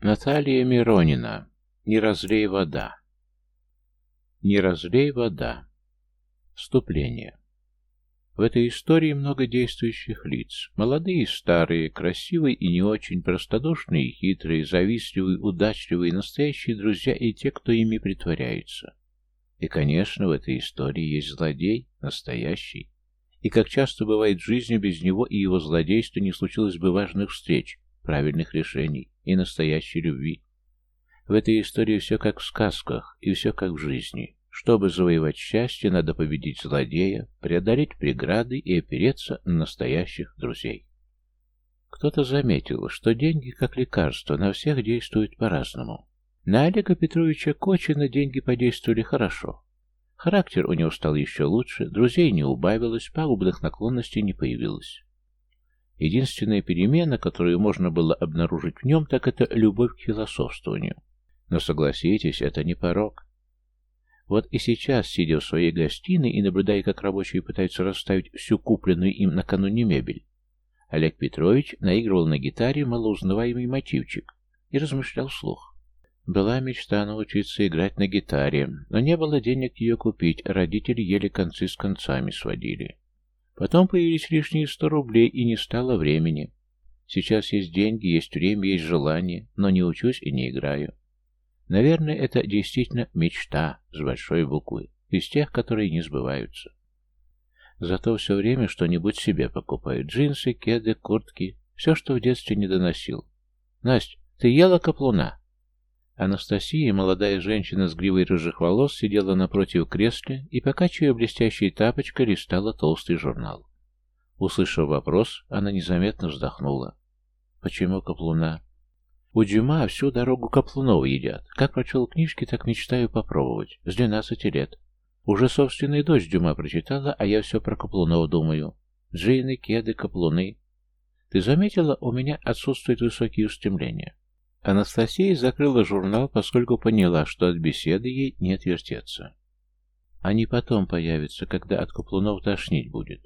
Наталья Миронина. Не разлей вода. Не разлей вода. Вступление. В этой истории много действующих лиц. Молодые и старые, красивые и не очень, простодушные и хитрые, завистливые, удачливые, настоящие друзья и те, кто ими притворяется. И, конечно, в этой истории есть злодей, настоящий. И как часто бывает в жизни, без него и его злодейства не случилось бы важных встреч, правильных решений и настоящей любви. В этой истории все как в сказках и все как в жизни. Чтобы завоевать счастье, надо победить злодея, преодолеть преграды и опереться на настоящих друзей. Кто-то заметил, что деньги, как лекарство, на всех действуют по-разному. На Олега Петровича Кочина деньги подействовали хорошо. Характер у него стал еще лучше, друзей не убавилось, пагубных наклонностей не появилось. Единственная перемена, которую можно было обнаружить в нем, так это любовь к философствованию. Но согласитесь, это не порог. Вот и сейчас, сидя в своей гостиной и наблюдая, как рабочие пытаются расставить всю купленную им накануне мебель, Олег Петрович наигрывал на гитаре малоузнаваемый мотивчик и размышлял вслух. Была мечта научиться играть на гитаре, но не было денег ее купить, родители еле концы с концами сводили. Потом появились лишние сто рублей, и не стало времени. Сейчас есть деньги, есть время, есть желание, но не учусь и не играю. Наверное, это действительно мечта с большой буквы, из тех, которые не сбываются. Зато все время что-нибудь себе покупаю. Джинсы, кеды, куртки. Все, что в детстве не доносил. Настя, ты ела каплуна? Анастасия, молодая женщина с гривой рыжих волос, сидела напротив кресла и, покачивая блестящей тапочкой, листала толстый журнал. Услышав вопрос, она незаметно вздохнула. «Почему каплуна?» У Дюма всю дорогу Каплунова едят. Как прочел книжки, так мечтаю попробовать. С двенадцати лет. Уже собственная дочь Дюма прочитала, а я все про Каплунова думаю. Джейны, кеды, каплуны. Ты заметила, у меня отсутствуют высокие устремления. Анастасия закрыла журнал, поскольку поняла, что от беседы ей не отвертеться. Они потом появятся, когда от Каплунов тошнить будет.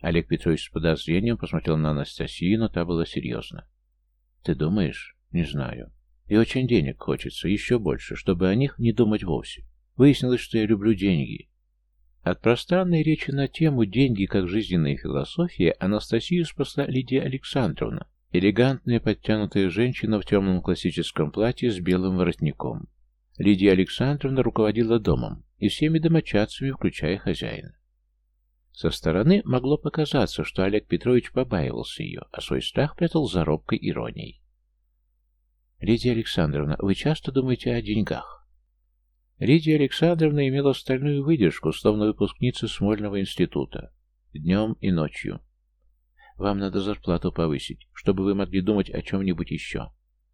Олег Петрович с подозрением посмотрел на Анастасию, но та была серьезна. «Ты думаешь?» Не знаю. И очень денег хочется, еще больше, чтобы о них не думать вовсе. Выяснилось, что я люблю деньги. От пространной речи на тему «деньги как жизненная философия» Анастасию спасла Лидия Александровна, элегантная подтянутая женщина в темном классическом платье с белым воротником. Лидия Александровна руководила домом и всеми домочадцами, включая хозяина. Со стороны могло показаться, что Олег Петрович побаивался ее, а свой страх прятал за робкой иронией. Лидия Александровна, вы часто думаете о деньгах? Лидия Александровна имела стальную выдержку, словно выпускница Смольного института. Днем и ночью. Вам надо зарплату повысить, чтобы вы могли думать о чем-нибудь еще.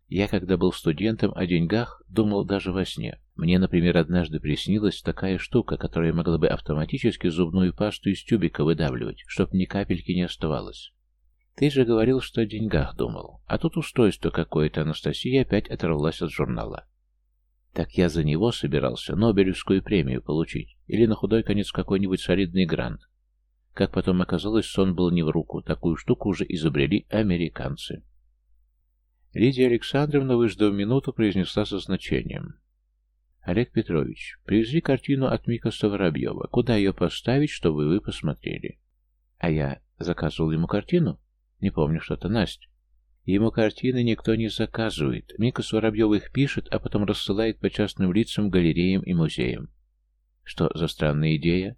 Я, когда был студентом, о деньгах думал даже во сне. Мне, например, однажды приснилась такая штука, которая могла бы автоматически зубную пасту из тюбика выдавливать, чтоб ни капельки не оставалось. Ты же говорил, что о деньгах думал. А тут устройство какое-то, Анастасия опять оторвалась от журнала. Так я за него собирался Нобелевскую премию получить. Или на худой конец какой-нибудь солидный грант. Как потом оказалось, сон был не в руку. Такую штуку уже изобрели американцы. Лидия Александровна, выждав минуту, произнесла со значением. «Олег Петрович, привезли картину от Микоса Воробьева. Куда ее поставить, чтобы вы посмотрели?» «А я заказывал ему картину?» Не помню что-то, Настя. Ему картины никто не заказывает. Мика Воробьев их пишет, а потом рассылает по частным лицам, галереям и музеям. Что за странная идея?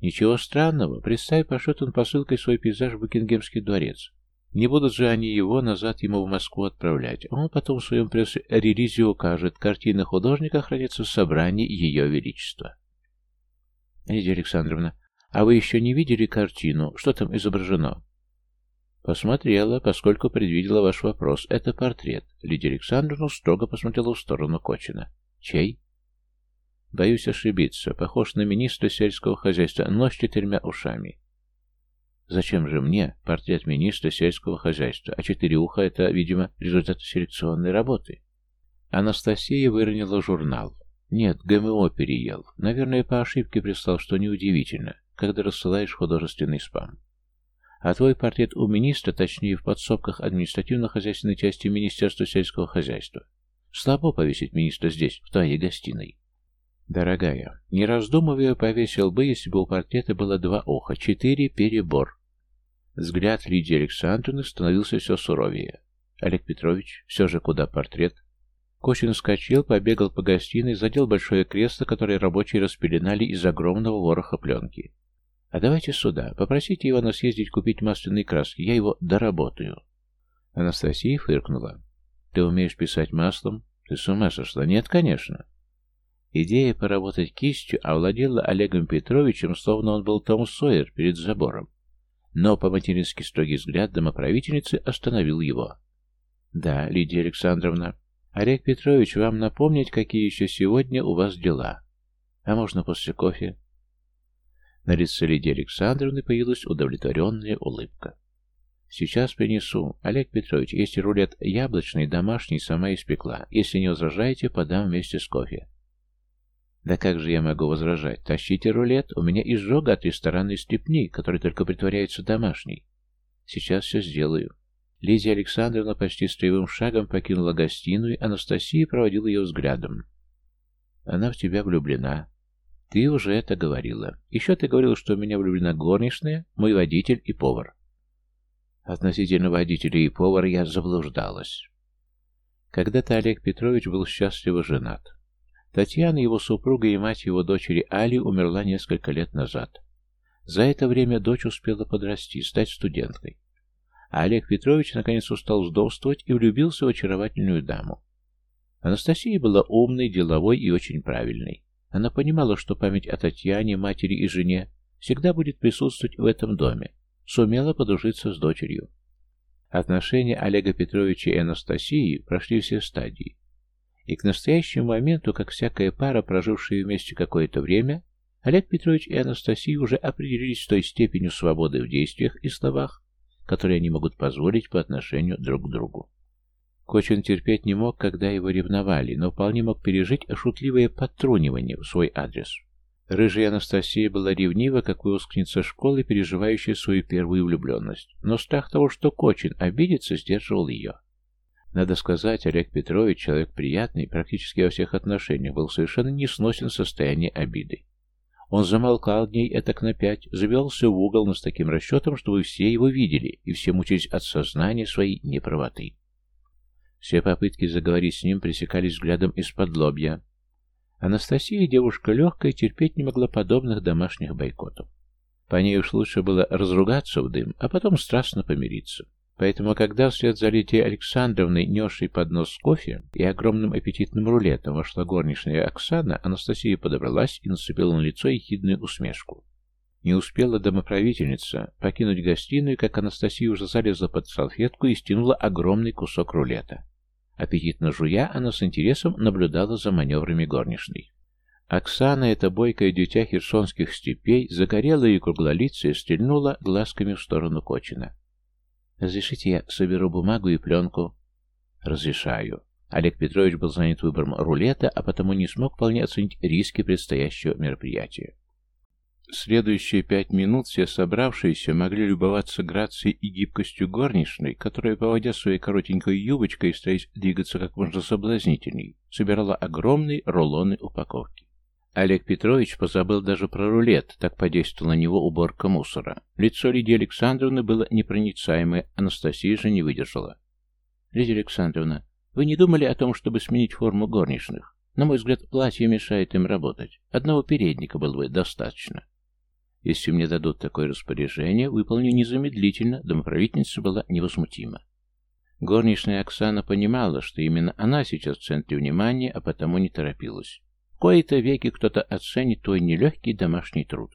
Ничего странного. Представь, пошлет он посылкой свой пейзаж в Букингемский дворец. Не будут же они его назад ему в Москву отправлять. Он потом в своем пресс-релизе укажет, картины художника хранятся в собрании Ее Величества. Лидия Александровна, а вы еще не видели картину? Что там изображено? Посмотрела, поскольку предвидела ваш вопрос. Это портрет. Лидия Александровна строго посмотрела в сторону Кочина. Чей? Боюсь ошибиться. Похож на министра сельского хозяйства, но с четырьмя ушами. Зачем же мне портрет министра сельского хозяйства? А четыре уха — это, видимо, результат селекционной работы. Анастасия выронила журнал. Нет, ГМО переел. Наверное, по ошибке прислал, что неудивительно, когда рассылаешь художественный спам. А твой портрет у министра, точнее в подсобках административно-хозяйственной части Министерства сельского хозяйства. Слабо повесить министра здесь, в твоей гостиной. Дорогая, не раздумывая, повесил бы, если бы у портрета было два уха, четыре перебор. Взгляд Лидии Александровны становился все суровее. Олег Петрович, все же куда портрет? Кочин вскочил, побегал по гостиной, задел большое кресло, которое рабочие распеленали из огромного вороха пленки. «А давайте сюда. Попросите Ивана съездить купить масляные краски. Я его доработаю». Анастасия фыркнула. «Ты умеешь писать маслом? Ты с ума сошла? Нет, конечно». Идея поработать кистью овладела Олегом Петровичем, словно он был Том Сойер перед забором. Но по-матерински строгий взгляд домоправительницы остановил его. «Да, Лидия Александровна. Олег Петрович, вам напомнить, какие еще сегодня у вас дела? А можно после кофе?» На лице Лидии Александровны появилась удовлетворенная улыбка. «Сейчас принесу. Олег Петрович, если рулет яблочный, домашний, сама испекла. Если не возражаете, подам вместе с кофе». «Да как же я могу возражать? Тащите рулет, у меня изжога от ресторанной степни, который только притворяется домашней. Сейчас все сделаю». Лидия Александровна почти строевым шагом покинула гостиную, Анастасия проводила ее взглядом. «Она в тебя влюблена. Ты уже это говорила. Еще ты говорил, что у меня влюблена горничная, мой водитель и повар. Относительно водителя и повара я заблуждалась. Когда-то Олег Петрович был счастливо женат. Татьяна, его супруга и мать его дочери Али, умерла несколько лет назад. За это время дочь успела подрасти, стать студенткой. А Олег Петрович наконец устал вдовствовать и влюбился в очаровательную даму. Анастасия была умной, деловой и очень правильной. Она понимала, что память о Татьяне, матери и жене всегда будет присутствовать в этом доме. Сумела подружиться с дочерью. Отношения Олега Петровича и Анастасии прошли все стадии. И к настоящему моменту, как всякая пара, прожившая вместе какое-то время, Олег Петрович и Анастасия уже определились с той степенью свободы в действиях и словах, которые они могут позволить по отношению друг к другу. Кочин терпеть не мог, когда его ревновали, но вполне мог пережить шутливое подтрунивание в свой адрес. Рыжая Анастасия была ревнива, как выпускница школы, переживающая свою первую влюбленность, но страх того, что Кочин обидится, сдерживал ее. Надо сказать, Олег Петрович, человек приятный, практически во всех отношениях, был совершенно не сносен состояние обиды. Он замолкал дней этак на пять, завелся в угол, но с таким расчетом, чтобы все его видели, и все мучились от сознания своей неправоты. Все попытки заговорить с ним пресекались взглядом из-под лобья. Анастасия, девушка легкая, терпеть не могла подобных домашних бойкотов. По ней уж лучше было разругаться в дым, а потом страстно помириться. Поэтому, когда вслед за Лидией Александровной, несшей поднос с кофе и огромным аппетитным рулетом, вошла горничная Оксана, Анастасия подобралась и нацепила на лицо ехидную усмешку. Не успела домоправительница покинуть гостиную, как Анастасия уже залезла под салфетку и стянула огромный кусок рулета. Аппетитно жуя, она с интересом наблюдала за маневрами горничной. Оксана, эта бойкая дитя херсонских степей, загорелая и круглолицая, стрельнула глазками в сторону Кочина. «Разрешите, я соберу бумагу и пленку?» «Разрешаю». Олег Петрович был занят выбором рулета, а потому не смог вполне оценить риски предстоящего мероприятия. Следующие пять минут все собравшиеся могли любоваться грацией и гибкостью горничной, которая, поводя своей коротенькой юбочкой, стараясь двигаться как можно соблазнительней, собирала огромные рулоны упаковки. Олег Петрович позабыл даже про рулет, так подействовала на него уборка мусора. Лицо Лидии Александровны было непроницаемое, Анастасия же не выдержала. «Лидия Александровна, вы не думали о том, чтобы сменить форму горничных? На мой взгляд, платье мешает им работать. Одного передника было бы достаточно». Если мне дадут такое распоряжение, выполню незамедлительно, домоправительница была невозмутима. Горничная Оксана понимала, что именно она сейчас в центре внимания, а потому не торопилась. Кои-то веки кто-то оценит твой нелегкий домашний труд.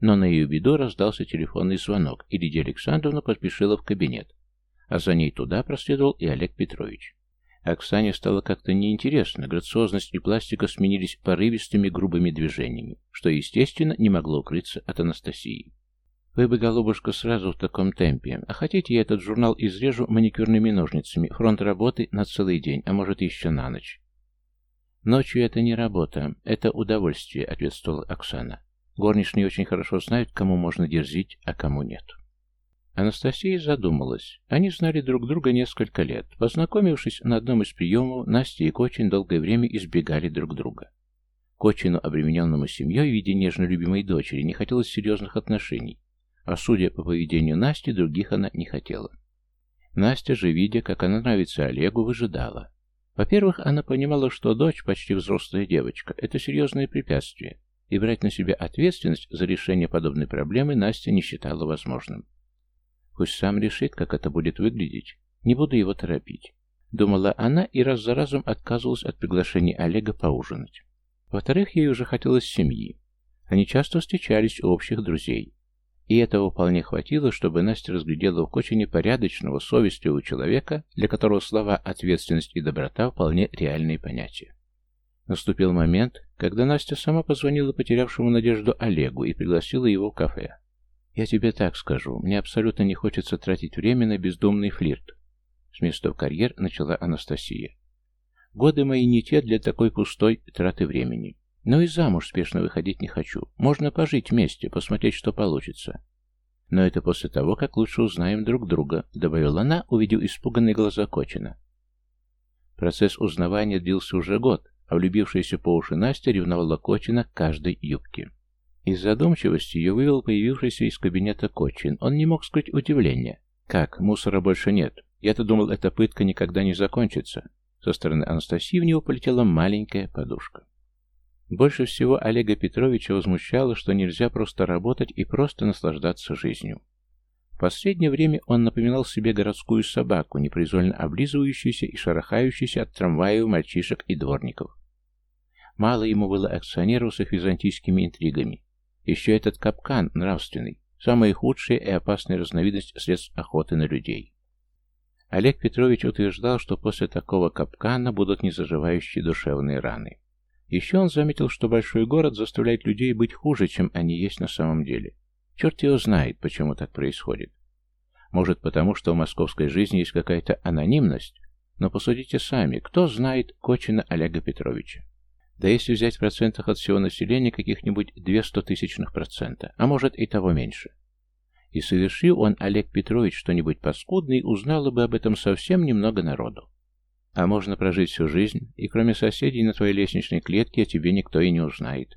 Но на ее беду раздался телефонный звонок, и Лидия Александровна поспешила в кабинет, а за ней туда проследовал и Олег Петрович. Оксане стало как-то неинтересно, грациозность и пластика сменились порывистыми грубыми движениями, что, естественно, не могло укрыться от Анастасии. «Вы бы, голубушка, сразу в таком темпе. А хотите, я этот журнал изрежу маникюрными ножницами, фронт работы на целый день, а может, еще на ночь?» «Ночью это не работа, это удовольствие», — ответствовала Оксана. «Горничные очень хорошо знают, кому можно дерзить, а кому нет». Анастасия задумалась. Они знали друг друга несколько лет. Познакомившись на одном из приемов, Настя и Кочин долгое время избегали друг друга. Кочину, обремененному семьей в виде нежно любимой дочери, не хотелось серьезных отношений, а судя по поведению Насти, других она не хотела. Настя же, видя, как она нравится Олегу, выжидала. Во-первых, она понимала, что дочь, почти взрослая девочка, это серьезное препятствие, и брать на себя ответственность за решение подобной проблемы Настя не считала возможным. Пусть сам решит, как это будет выглядеть. Не буду его торопить. Думала она и раз за разом отказывалась от приглашения Олега поужинать. Во-вторых, ей уже хотелось семьи. Они часто встречались у общих друзей. И этого вполне хватило, чтобы Настя разглядела в Кочине порядочного, совестливого человека, для которого слова «ответственность» и «доброта» вполне реальные понятия. Наступил момент, когда Настя сама позвонила потерявшему надежду Олегу и пригласила его в кафе. «Я тебе так скажу, мне абсолютно не хочется тратить время на бездумный флирт», с места в карьер начала Анастасия. «Годы мои не те для такой пустой траты времени. Но и замуж спешно выходить не хочу. Можно пожить вместе, посмотреть, что получится. Но это после того, как лучше узнаем друг друга», добавила она, увидев испуганные глаза Кочина. Процесс узнавания длился уже год, а влюбившаяся по уши Настя ревновала Кочина к каждой юбке. Из задумчивости ее вывел появившийся из кабинета Кочин. Он не мог скрыть удивление. «Как? Мусора больше нет. Я-то думал, эта пытка никогда не закончится». Со стороны Анастасии в него полетела маленькая подушка. Больше всего Олега Петровича возмущало, что нельзя просто работать и просто наслаждаться жизнью. В последнее время он напоминал себе городскую собаку, непроизвольно облизывающуюся и шарахающуюся от трамваев мальчишек и дворников. Мало ему было акционеров с их византийскими интригами. Еще этот капкан нравственный, самая худшая и опасная разновидность средств охоты на людей. Олег Петрович утверждал, что после такого капкана будут незаживающие душевные раны. Еще он заметил, что большой город заставляет людей быть хуже, чем они есть на самом деле. Черт его знает, почему так происходит. Может, потому что в московской жизни есть какая-то анонимность, но посудите сами, кто знает Кочина Олега Петровича? Да если взять в процентах от всего населения каких-нибудь две тысячных процента, а может и того меньше. И совершил он, Олег Петрович, что-нибудь паскудный, узнало бы об этом совсем немного народу. А можно прожить всю жизнь, и кроме соседей на твоей лестничной клетке о тебе никто и не узнает.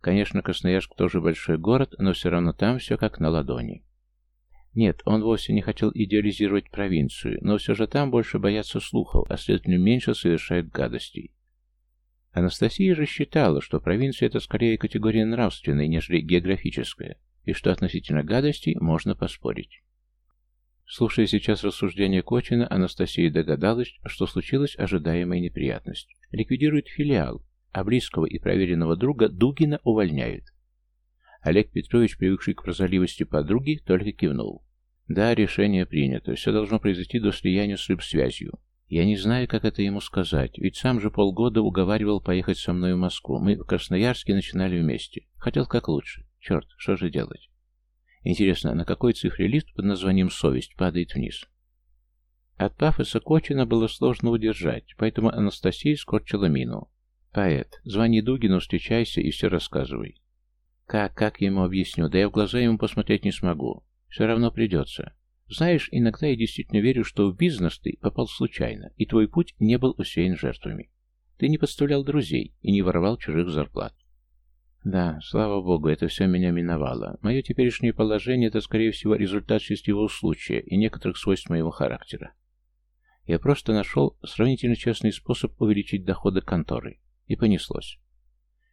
Конечно, Красноярск тоже большой город, но все равно там все как на ладони. Нет, он вовсе не хотел идеализировать провинцию, но все же там больше боятся слухов, а следовательно меньше совершают гадостей. Анастасия же считала, что провинция это скорее категория нравственная, нежели географическая, и что относительно гадостей можно поспорить. Слушая сейчас рассуждения Кочина, Анастасия догадалась, что случилась ожидаемая неприятность. Ликвидируют филиал, а близкого и проверенного друга Дугина увольняют. Олег Петрович, привыкший к прозорливости подруги, только кивнул. Да, решение принято, все должно произойти до слияния с рыбсвязью. Я не знаю, как это ему сказать, ведь сам же полгода уговаривал поехать со мной в Москву. Мы в Красноярске начинали вместе. Хотел как лучше. Черт, что же делать? Интересно, на какой цифре лист под названием «Совесть» падает вниз? От пафоса Кочина было сложно удержать, поэтому Анастасия скорчила мину. «Поэт, звони Дугину, встречайся и все рассказывай». «Как, как я ему объясню? Да я в глаза ему посмотреть не смогу. Все равно придется. Знаешь, иногда я действительно верю, что в бизнес ты попал случайно, и твой путь не был усеян жертвами. Ты не подставлял друзей и не воровал чужих зарплат. Да, слава богу, это все меня миновало. Мое теперешнее положение – это, скорее всего, результат счастливого случая и некоторых свойств моего характера. Я просто нашел сравнительно честный способ увеличить доходы конторы. И понеслось.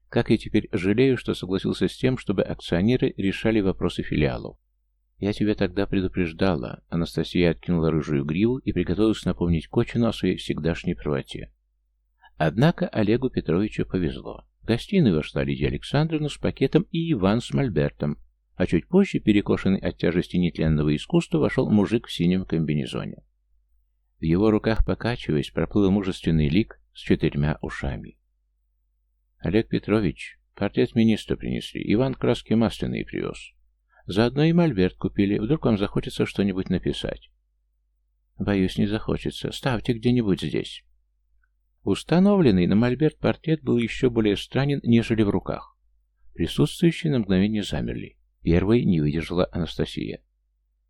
Как я теперь жалею, что согласился с тем, чтобы акционеры решали вопросы филиалов. «Я тебя тогда предупреждала». Анастасия откинула рыжую гриву и приготовилась напомнить Кочину о своей всегдашней правоте. Однако Олегу Петровичу повезло. В гостиную вошла Лидия Александровна с пакетом и Иван с мольбертом, а чуть позже, перекошенный от тяжести нетленного искусства, вошел мужик в синем комбинезоне. В его руках, покачиваясь, проплыл мужественный лик с четырьмя ушами. «Олег Петрович, портрет министра принесли, Иван краски масляные привез». Заодно и мольберт купили, вдруг вам захочется что-нибудь написать. Боюсь, не захочется. Ставьте где-нибудь здесь. Установленный на мольберт портрет был еще более странен, нежели в руках. Присутствующие на мгновение замерли. Первой не выдержала Анастасия.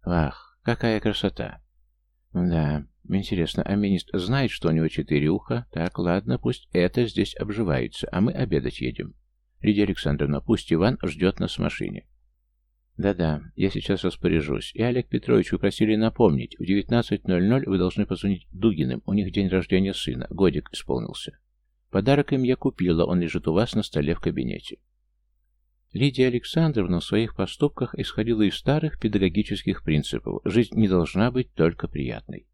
Ах, Какая красота! Да, интересно, а министр знает, что у него четыре уха? Так, ладно, пусть это здесь обживается, а мы обедать едем. Лидия Александровна, пусть Иван ждет нас в машине. Да-да, я сейчас распоряжусь. И Олег Петрович просили напомнить, в 19.00 вы должны позвонить Дугиным, у них день рождения сына, годик исполнился. Подарок им я купила, он лежит у вас на столе в кабинете. Лидия Александровна в своих поступках исходила из старых педагогических принципов. Жизнь не должна быть только приятной.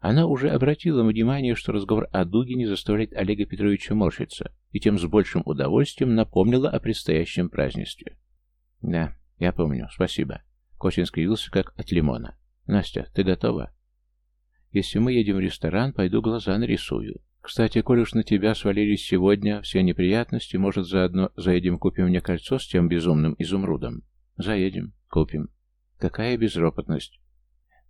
Она уже обратила внимание, что разговор о Дугине заставляет Олега Петровича морщиться, и тем с большим удовольствием напомнила о предстоящем празднестве. «Да, я помню, спасибо». Кочин скривился, как от лимона. «Настя, ты готова?» «Если мы едем в ресторан, пойду глаза нарисую. Кстати, коль уж на тебя свалились сегодня все неприятности, может, заодно заедем купим мне кольцо с тем безумным изумрудом? Заедем, купим. Какая безропотность.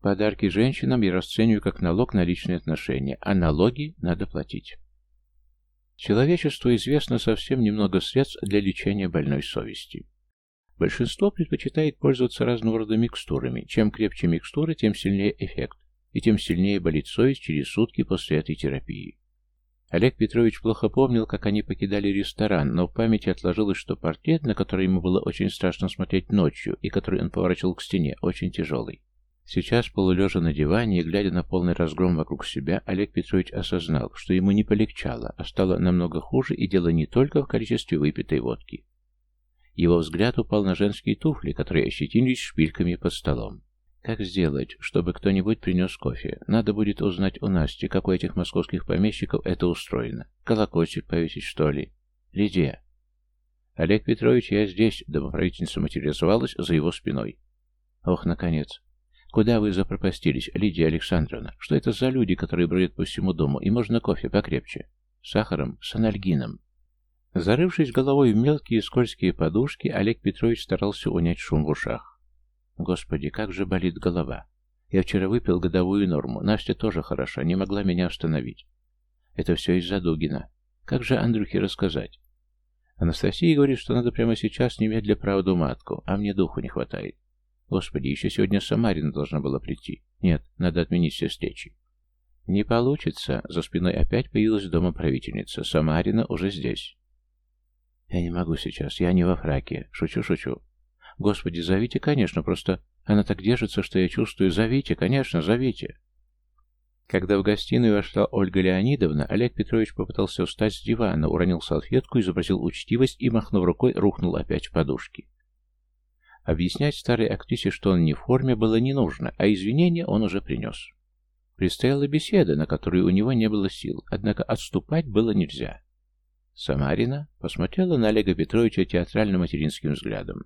Подарки женщинам я расцениваю как налог на личные отношения, а налоги надо платить. Человечеству известно совсем немного средств для лечения больной совести. Большинство предпочитает пользоваться разного рода микстурами. Чем крепче микстура, тем сильнее эффект, и тем сильнее болит совесть через сутки после этой терапии. Олег Петрович плохо помнил, как они покидали ресторан, но в памяти отложилось, что портрет, на который ему было очень страшно смотреть ночью, и который он поворачивал к стене, очень тяжелый. Сейчас, полулежа на диване и глядя на полный разгром вокруг себя, Олег Петрович осознал, что ему не полегчало, а стало намного хуже, и дело не только в количестве выпитой водки. Его взгляд упал на женские туфли, которые ощетинились шпильками под столом. Как сделать, чтобы кто-нибудь принес кофе? Надо будет узнать у Насти, как у этих московских помещиков это устроено. Колокольчик повесить, что ли? Лидия. Олег Петрович, я здесь, домоправительница материализовалась за его спиной. Ох, наконец. Куда вы запропастились, Лидия Александровна? Что это за люди, которые бродят по всему дому? И можно кофе покрепче? Сахаром, с анальгином. Зарывшись головой в мелкие скользкие подушки, Олег Петрович старался унять шум в ушах. Господи, как же болит голова. Я вчера выпил годовую норму. Настя тоже хороша, не могла меня остановить. Это все из-за Дугина. Как же Андрюхе рассказать? Анастасия говорит, что надо прямо сейчас немедля правду матку, а мне духу не хватает. Господи, еще сегодня Самарина должна была прийти. Нет, надо отменить все встречи. Не получится. За спиной опять появилась дома правительница. Самарина уже здесь. Я не могу сейчас, я не во фраке. Шучу, шучу. Господи, зовите, конечно, просто она так держится, что я чувствую. Зовите, конечно, зовите. Когда в гостиную вошла Ольга Леонидовна, Олег Петрович попытался встать с дивана, уронил салфетку, изобразил учтивость и, махнув рукой, рухнул опять в подушки. Объяснять старой актрисе, что он не в форме, было не нужно, а извинения он уже принес. Предстояла беседа, на которую у него не было сил, однако отступать было нельзя. Самарина посмотрела на Олега Петровича театрально-материнским взглядом.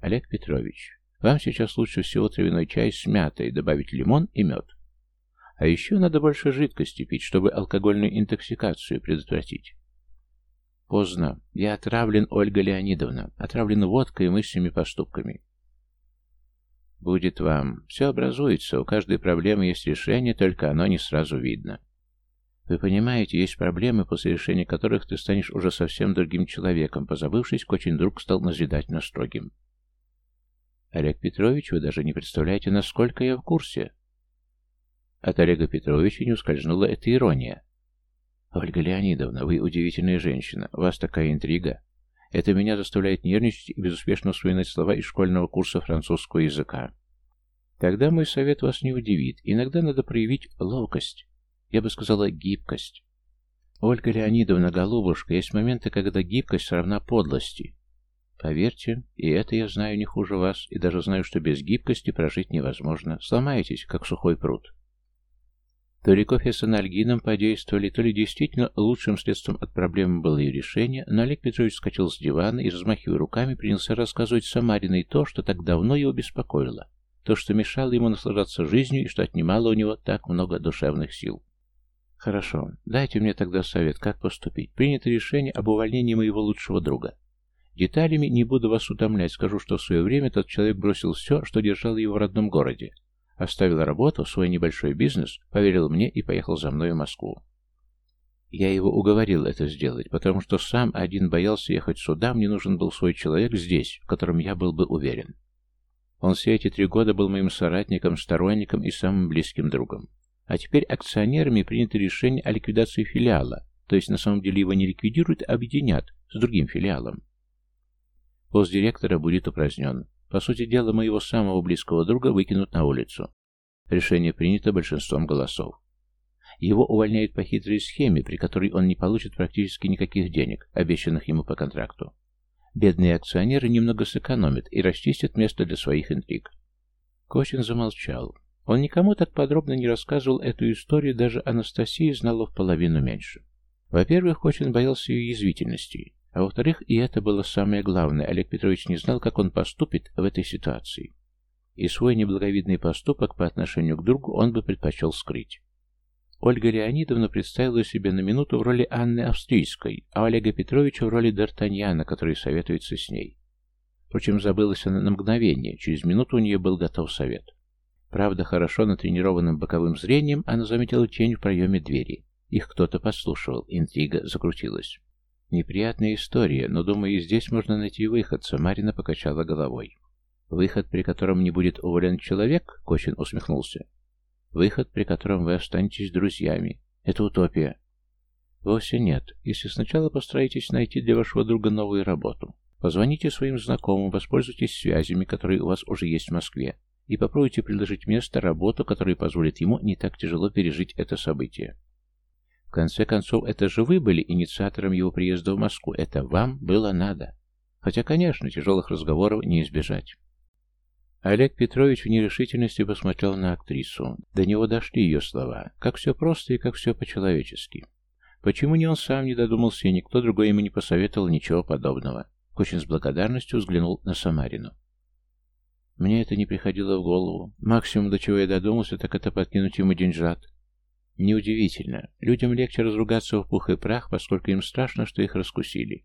Олег Петрович, вам сейчас лучше всего травяной чай с мятой, добавить лимон и мед. А еще надо больше жидкости пить, чтобы алкогольную интоксикацию предотвратить. Поздно. Я отравлен, Ольга Леонидовна. Отравлен водкой и мыслями поступками. Будет вам. Все образуется. У каждой проблемы есть решение, только оно не сразу видно. Вы понимаете, есть проблемы, после решения которых ты станешь уже совсем другим человеком. Позабывшись, Кочин друг стал назидательно строгим. Олег Петрович, вы даже не представляете, насколько я в курсе. От Олега Петровича не ускользнула эта ирония. Ольга Леонидовна, вы удивительная женщина. У вас такая интрига. Это меня заставляет нервничать и безуспешно вспоминать слова из школьного курса французского языка. Тогда мой совет вас не удивит. Иногда надо проявить ловкость. Я бы сказала, гибкость. Ольга Леонидовна, голубушка, есть моменты, когда гибкость равна подлости. Поверьте, и это я знаю не хуже вас, и даже знаю, что без гибкости прожить невозможно. Сломаетесь, как сухой пруд. То ли кофе с анальгином подействовали, то ли действительно лучшим средством от проблемы было ее решение, но Олег Петрович скачал с дивана и, размахивая руками, принялся рассказывать Самариной то, что так давно его беспокоило, то, что мешало ему наслаждаться жизнью и что отнимало у него так много душевных сил. «Хорошо, дайте мне тогда совет, как поступить. Принято решение об увольнении моего лучшего друга. Деталями не буду вас утомлять, скажу, что в свое время тот человек бросил все, что держал его в родном городе. Оставил работу, свой небольшой бизнес, поверил мне и поехал за мной в Москву. Я его уговорил это сделать, потому что сам один боялся ехать сюда, мне нужен был свой человек здесь, в котором я был бы уверен. Он все эти три года был моим соратником, сторонником и самым близким другом. А теперь акционерами принято решение о ликвидации филиала, то есть на самом деле его не ликвидируют, а объединят с другим филиалом. Пост директора будет упразднен. По сути дела, моего самого близкого друга выкинут на улицу. Решение принято большинством голосов. Его увольняют по хитрой схеме, при которой он не получит практически никаких денег, обещанных ему по контракту. Бедные акционеры немного сэкономят и расчистят место для своих интриг. Кочин замолчал. Он никому так подробно не рассказывал эту историю, даже Анастасия знала в половину меньше. Во-первых, Кочин боялся ее язвительности, а во-вторых, и это было самое главное, Олег Петрович не знал, как он поступит в этой ситуации. И свой неблаговидный поступок по отношению к другу он бы предпочел скрыть. Ольга Леонидовна представила себе на минуту в роли Анны Австрийской, а Олега Петровича в роли Д'Артаньяна, который советуется с ней. Впрочем, забылась она на мгновение, через минуту у нее был готов совет. Правда, хорошо натренированным боковым зрением она заметила тень в проеме двери. Их кто-то подслушивал, интрига закрутилась. Неприятная история, но, думаю, и здесь можно найти выход, Самарина покачала головой. Выход, при котором не будет уволен человек, Кочин усмехнулся. Выход, при котором вы останетесь друзьями. Это утопия. Вовсе нет. Если сначала постараетесь найти для вашего друга новую работу, позвоните своим знакомым, воспользуйтесь связями, которые у вас уже есть в Москве, и попробуйте предложить место, работу, которая позволит ему не так тяжело пережить это событие. В конце концов, это же вы были инициатором его приезда в Москву. Это вам было надо. Хотя, конечно, тяжелых разговоров не избежать. Олег Петрович в нерешительности посмотрел на актрису. До него дошли ее слова. Как все просто и как все по-человечески. Почему не он сам не додумался, и никто другой ему не посоветовал ничего подобного? Кочин с благодарностью взглянул на Самарину. Мне это не приходило в голову. Максимум, до чего я додумался, так это подкинуть ему деньжат. Неудивительно. Людям легче разругаться в пух и прах, поскольку им страшно, что их раскусили.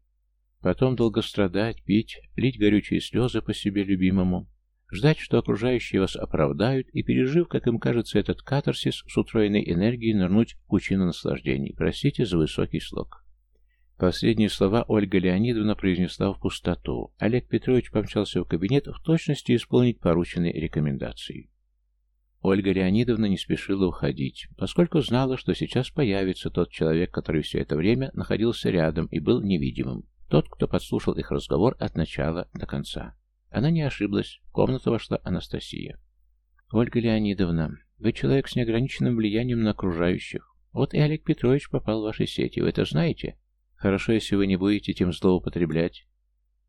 Потом долго страдать, пить, лить горючие слезы по себе любимому, ждать, что окружающие вас оправдают, и, пережив, как им кажется, этот катарсис, с утроенной энергией нырнуть в пучину наслаждений. Простите за высокий слог. Последние слова Ольга Леонидовна произнесла в пустоту. Олег Петрович помчался в кабинет в точности исполнить порученные рекомендации. Ольга Леонидовна не спешила уходить, поскольку знала, что сейчас появится тот человек, который все это время находился рядом и был невидимым, тот, кто подслушал их разговор от начала до конца. Она не ошиблась. В комнату вошла Анастасия. «Ольга Леонидовна, вы человек с неограниченным влиянием на окружающих. Вот и Олег Петрович попал в ваши сети. Вы это знаете? Хорошо, если вы не будете этим злоупотреблять».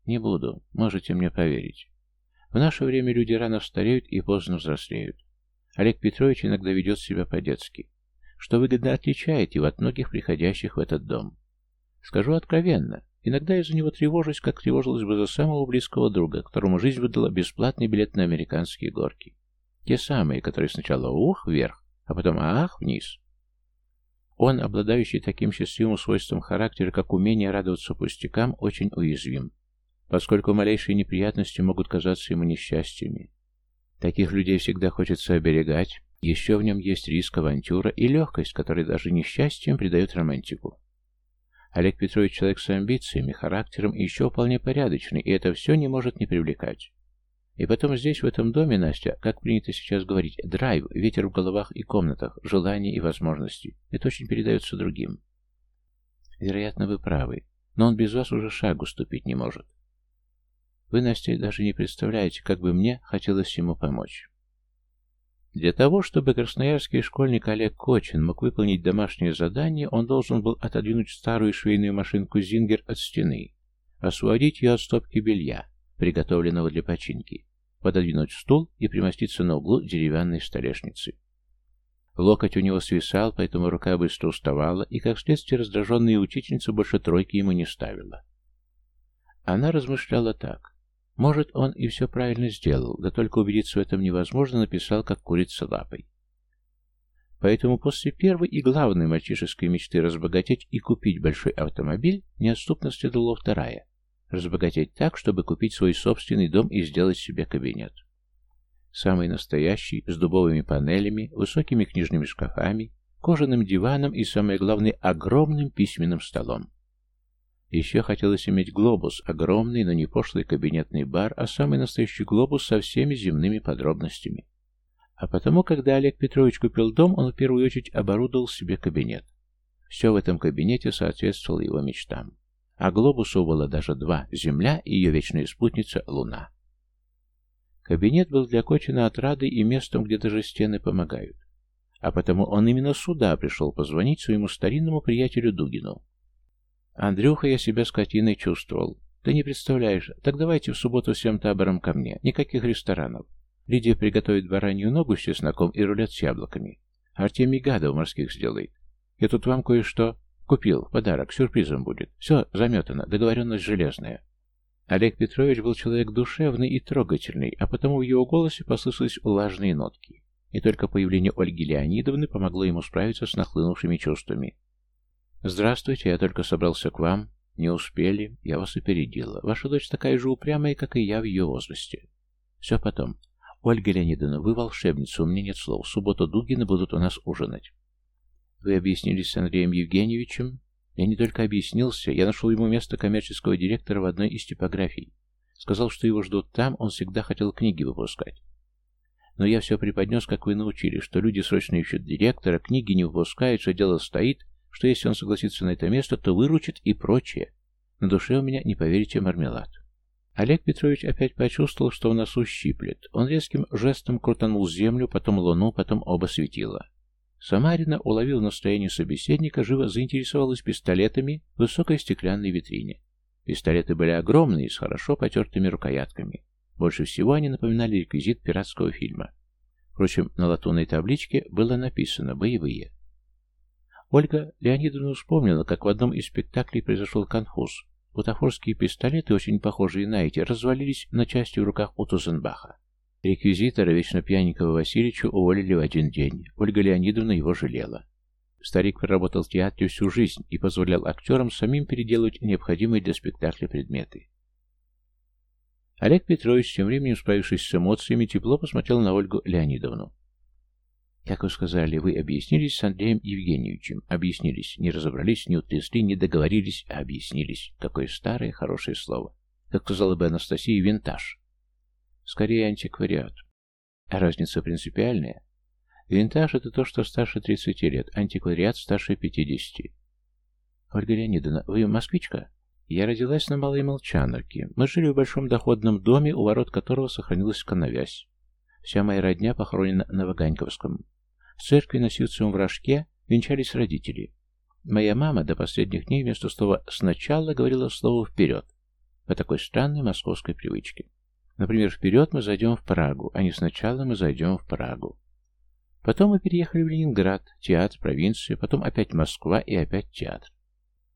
«Не буду. Можете мне поверить. В наше время люди рано стареют и поздно взрослеют. Олег Петрович иногда ведет себя по-детски, что выгодно отличает его от многих приходящих в этот дом. Скажу откровенно, Иногда я за него тревожусь, как тревожилась бы за самого близкого друга, которому жизнь выдала бесплатный билет на американские горки. Те самые, которые сначала ух вверх, а потом ах вниз. Он, обладающий таким счастливым свойством характера, как умение радоваться пустякам, очень уязвим, поскольку малейшие неприятности могут казаться ему несчастьями. Таких людей всегда хочется оберегать, еще в нем есть риск, авантюра и легкость, которая даже несчастьем придает романтику. Олег Петрович человек с амбициями, характером и еще вполне порядочный, и это все не может не привлекать. И потом здесь, в этом доме, Настя, как принято сейчас говорить, драйв, ветер в головах и комнатах, желания и возможности. Это очень передается другим. Вероятно, вы правы, но он без вас уже шагу ступить не может. Вы, Настя, даже не представляете, как бы мне хотелось ему помочь. Для того, чтобы красноярский школьник Олег Кочин мог выполнить домашнее задание, он должен был отодвинуть старую швейную машинку «Зингер» от стены, освободить ее от стопки белья, приготовленного для починки, пододвинуть стул и примоститься на углу деревянной столешницы. Локоть у него свисал, поэтому рука быстро уставала, и, как следствие, раздраженная учительница больше тройки ему не ставила. Она размышляла так. Может, он и все правильно сделал, да только убедиться в этом невозможно, написал, как курица лапой. Поэтому после первой и главной мальчишеской мечты разбогатеть и купить большой автомобиль неотступно следовала вторая. Разбогатеть так, чтобы купить свой собственный дом и сделать себе кабинет. Самый настоящий, с дубовыми панелями, высокими книжными шкафами, кожаным диваном и, самое главное, огромным письменным столом. Еще хотелось иметь глобус, огромный, но не пошлый кабинетный бар, а самый настоящий глобус со всеми земными подробностями. А потому, когда Олег Петрович купил дом, он в первую очередь оборудовал себе кабинет. Все в этом кабинете соответствовало его мечтам. А глобусу было даже два – Земля и ее вечная спутница – Луна. Кабинет был для Кочина отрадой и местом, где даже стены помогают. А потому он именно сюда пришел позвонить своему старинному приятелю Дугину. «Андрюха, я себя скотиной чувствовал. Ты не представляешь, так давайте в субботу всем табором ко мне. Никаких ресторанов. Лидия приготовит баранью ногу с чесноком и рулет с яблоками. Артемий гадов морских сделает. Я тут вам кое-что купил, подарок, сюрпризом будет. Все заметано, договоренность железная. Олег Петрович был человек душевный и трогательный, а потому в его голосе послышались влажные нотки. И только появление Ольги Леонидовны помогло ему справиться с нахлынувшими чувствами. «Здравствуйте, я только собрался к вам. Не успели, я вас опередила. Ваша дочь такая же упрямая, как и я в ее возрасте. Все потом. Ольга Леонидовна, вы волшебница, у меня нет слов. В субботу Дугины будут у нас ужинать. Вы объяснились с Андреем Евгеньевичем? Я не только объяснился, я нашел ему место коммерческого директора в одной из типографий. Сказал, что его ждут там, он всегда хотел книги выпускать. Но я все преподнес, как вы научили, что люди срочно ищут директора, книги не выпускаются, дело стоит, что если он согласится на это место, то выручит и прочее. На душе у меня, не поверите, мармелад. Олег Петрович опять почувствовал, что в носу щиплет. Он резким жестом крутанул землю, потом луну, потом оба светила. Самарина, уловив настроение собеседника, живо заинтересовалась пистолетами в высокой стеклянной витрине. Пистолеты были огромные, с хорошо потертыми рукоятками. Больше всего они напоминали реквизит пиратского фильма. Впрочем, на латунной табличке было написано «Боевые». Ольга Леонидовна вспомнила, как в одном из спектаклей произошел конфуз. Бутафорские пистолеты, очень похожие на эти, развалились на части в руках у Тузенбаха. Реквизитора, вечно пьяненького Васильевича, уволили в один день. Ольга Леонидовна его жалела. Старик проработал в театре всю жизнь и позволял актерам самим переделывать необходимые для спектакля предметы. Олег Петрович, тем временем справившись с эмоциями, тепло посмотрел на Ольгу Леонидовну. Как вы сказали, вы объяснились с Андреем Евгеньевичем. Объяснились. Не разобрались, не утрясли, не договорились, а объяснились. Какое старое, хорошее слово. Как сказала бы Анастасия, винтаж. Скорее антиквариат. Разница принципиальная. Винтаж — это то, что старше 30 лет, антиквариат старше 50. Ольга Леонидовна, вы москвичка? Я родилась на Малой Молчановке. Мы жили в большом доходном доме, у ворот которого сохранилась коновязь. Вся моя родня похоронена на Ваганьковском. В церкви на Сивцевом вражке венчались родители. Моя мама до последних дней вместо слова «сначала» говорила слово «вперед» по такой странной московской привычке. Например, вперед мы зайдем в Прагу, а не сначала мы зайдем в Прагу. Потом мы переехали в Ленинград, театр, провинция, потом опять Москва и опять театр.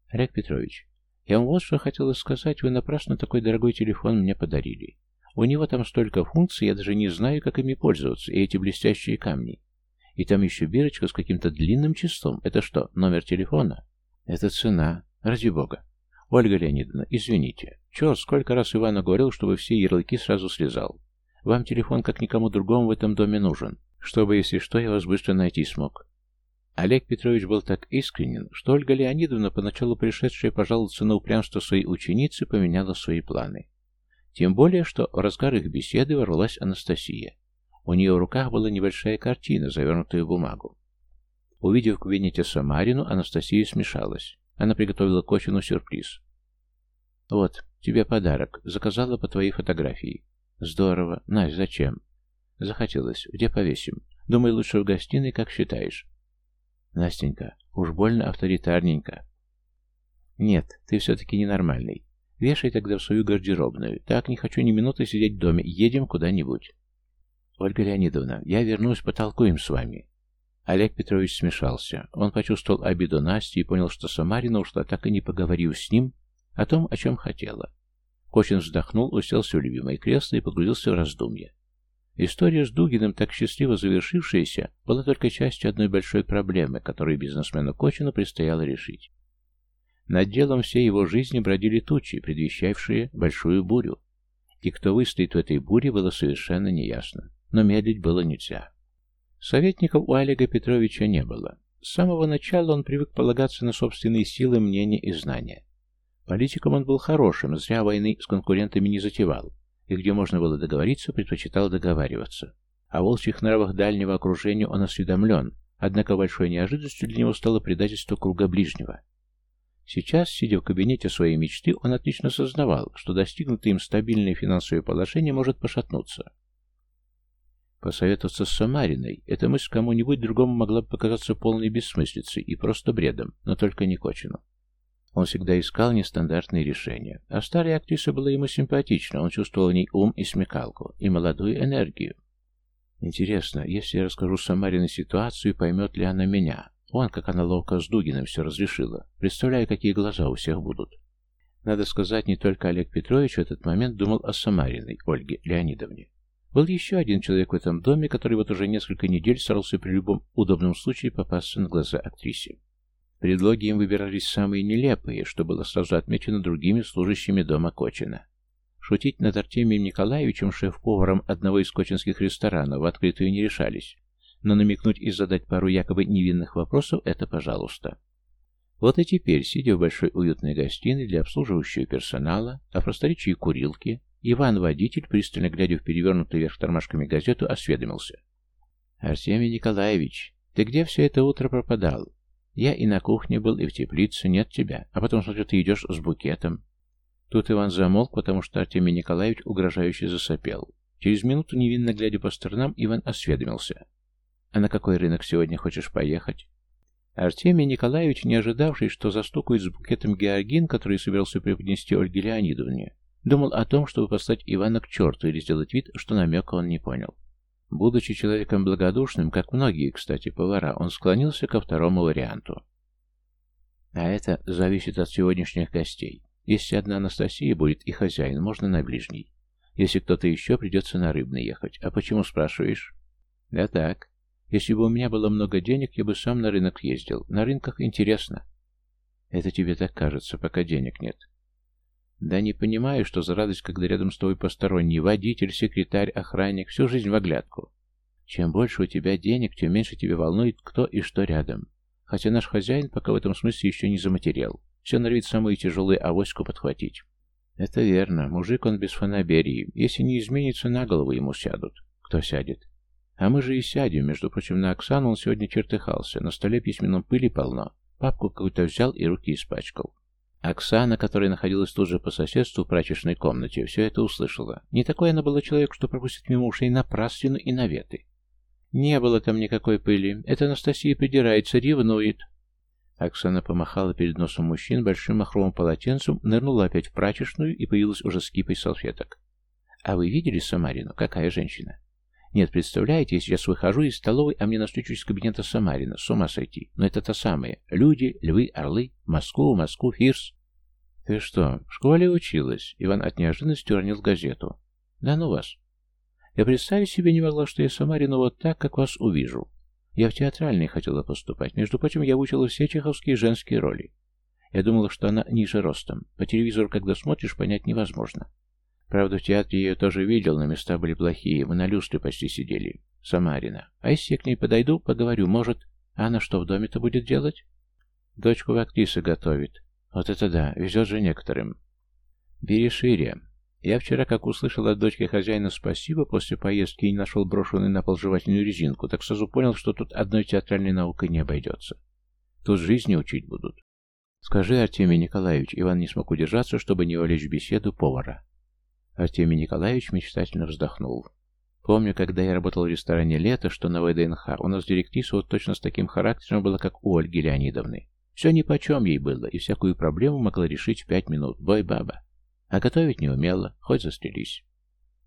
Олег Петрович, я вам вот что хотела сказать, вы напрасно такой дорогой телефон мне подарили. У него там столько функций, я даже не знаю, как ими пользоваться, и эти блестящие камни. И там еще бирочка с каким-то длинным числом. Это что, номер телефона? Это цена. Ради бога. Ольга Леонидовна, извините. Черт, сколько раз Ивану говорил, чтобы все ярлыки сразу слезал. Вам телефон, как никому другому в этом доме нужен, чтобы, если что, я вас быстро найти смог. Олег Петрович был так искренен, что Ольга Леонидовна, поначалу пришедшая пожаловаться на упрямство своей ученицы, поменяла свои планы. Тем более, что в разгар их беседы ворвалась Анастасия. У нее в руках была небольшая картина, завернутая в бумагу. Увидев в кабинете Самарину, Анастасия смешалась. Она приготовила Кочину сюрприз. «Вот, тебе подарок. Заказала по твоей фотографии». «Здорово. Настя, зачем?» «Захотелось. Где повесим?» «Думаю, лучше в гостиной, как считаешь». «Настенька, уж больно авторитарненько». «Нет, ты все-таки ненормальный. Вешай тогда в свою гардеробную. Так, не хочу ни минуты сидеть в доме. Едем куда-нибудь». «Ольга Леонидовна, я вернусь, потолкуем с вами». Олег Петрович смешался. Он почувствовал обиду Насти и понял, что Самарина ушла, так и не поговорив с ним о том, о чем хотела. Кочин вздохнул, уселся в любимое кресло и погрузился в раздумье. История с Дугиным, так счастливо завершившаяся, была только частью одной большой проблемы, которую бизнесмену Кочину предстояло решить. Над делом всей его жизни бродили тучи, предвещавшие большую бурю. И кто выстоит в этой буре, было совершенно неясно но медлить было нельзя. Советников у Олега Петровича не было. С самого начала он привык полагаться на собственные силы, мнения и знания. Политиком он был хорошим, зря войны с конкурентами не затевал, и где можно было договориться, предпочитал договариваться. О волчьих нравах дальнего окружения он осведомлен, однако большой неожиданностью для него стало предательство круга ближнего. Сейчас, сидя в кабинете своей мечты, он отлично сознавал, что достигнутое им стабильное финансовое положение может пошатнуться. Посоветоваться с Самариной, эта мысль кому-нибудь другому могла бы показаться полной бессмыслицей и просто бредом, но только не Кочину. Он всегда искал нестандартные решения. А старая актриса была ему симпатична, он чувствовал в ней ум и смекалку, и молодую энергию. Интересно, если я расскажу Самариной ситуацию, поймет ли она меня? Вон, как она ловко с Дугиным все разрешила. Представляю, какие глаза у всех будут. Надо сказать, не только Олег Петрович в этот момент думал о Самариной, Ольге Леонидовне. Был еще один человек в этом доме, который вот уже несколько недель старался при любом удобном случае попасться на глаза актрисе. Предлоги им выбирались самые нелепые, что было сразу отмечено другими служащими дома Кочина. Шутить над Артемием Николаевичем, шеф-поваром одного из кочинских ресторанов, в открытую не решались, но намекнуть и задать пару якобы невинных вопросов – это пожалуйста. Вот и теперь, сидя в большой уютной гостиной для обслуживающего персонала, а просторечии курилки, Иван-водитель, пристально глядя в перевернутую вверх тормашками газету, осведомился. «Артемий Николаевич, ты где все это утро пропадал? Я и на кухне был, и в теплице, нет тебя, а потом, смотрю, ты идешь с букетом». Тут Иван замолк, потому что Артемий Николаевич угрожающе засопел. Через минуту, невинно глядя по сторонам, Иван осведомился. «А на какой рынок сегодня хочешь поехать?» Артемий Николаевич, не ожидавший, что застукает с букетом георгин, который собирался преподнести Ольге Леонидовне, думал о том, чтобы послать Ивана к черту или сделать вид, что намека он не понял. Будучи человеком благодушным, как многие, кстати, повара, он склонился ко второму варианту. А это зависит от сегодняшних гостей. Если одна Анастасия будет и хозяин, можно на ближний. Если кто-то еще, придется на рыбный ехать. А почему спрашиваешь? Да так. Если бы у меня было много денег, я бы сам на рынок ездил. На рынках интересно. Это тебе так кажется, пока денег нет. Да не понимаю, что за радость, когда рядом с тобой посторонний водитель, секретарь, охранник, всю жизнь в оглядку. Чем больше у тебя денег, тем меньше тебе волнует, кто и что рядом. Хотя наш хозяин пока в этом смысле еще не заматерел. Все норовит самую тяжелую авоську подхватить. Это верно. Мужик он без фанаберии. Если не изменится, на голову ему сядут. Кто сядет? А мы же и сядем. Между прочим, на Оксану он сегодня чертыхался. На столе письменном пыли полно. Папку какую-то взял и руки испачкал. Оксана, которая находилась тут же по соседству в прачечной комнате, все это услышала. Не такой она была человек, что пропустит мимо ушей напраслину и наветы. Не было там никакой пыли. Это Анастасия придирается, ревнует. Оксана помахала перед носом мужчин большим махровым полотенцем, нырнула опять в прачечную и появилась уже с кипой салфеток. «А вы видели Самарину? Какая женщина?» Нет, представляете, я сейчас выхожу из столовой, а мне навстречу из кабинета Самарина. С ума сойти. Но это та самая. Люди, львы, орлы. Москву, Москву, Фирс. Ты что, в школе училась? Иван от неожиданности уронил газету. Да ну вас. Я представить себе не могла, что я Самарину вот так, как вас увижу. Я в театральный хотела поступать. Между прочим, я учила все чеховские женские роли. Я думала, что она ниже ростом. По телевизору, когда смотришь, понять невозможно. Правда, в театре я ее тоже видел, но места были плохие. Мы на люстре почти сидели. Самарина. А если я к ней подойду, поговорю, может... А она что в доме-то будет делать? Дочку в актрисы готовит. Вот это да, везет же некоторым. Бери шире. Я вчера, как услышал от дочки хозяина спасибо после поездки и не нашел брошенную на пол жевательную резинку, так сразу понял, что тут одной театральной наукой не обойдется. Тут жизни учить будут. Скажи, Артемий Николаевич, Иван не смог удержаться, чтобы не увлечь в беседу повара. Артемий Николаевич мечтательно вздохнул. Помню, когда я работал в ресторане «Лето», что на ВДНХ, у нас директриса вот точно с таким характером была, как у Ольги Леонидовны. Все нипочем ей было, и всякую проблему могла решить в пять минут. Бой баба. А готовить не умела, хоть застрелись.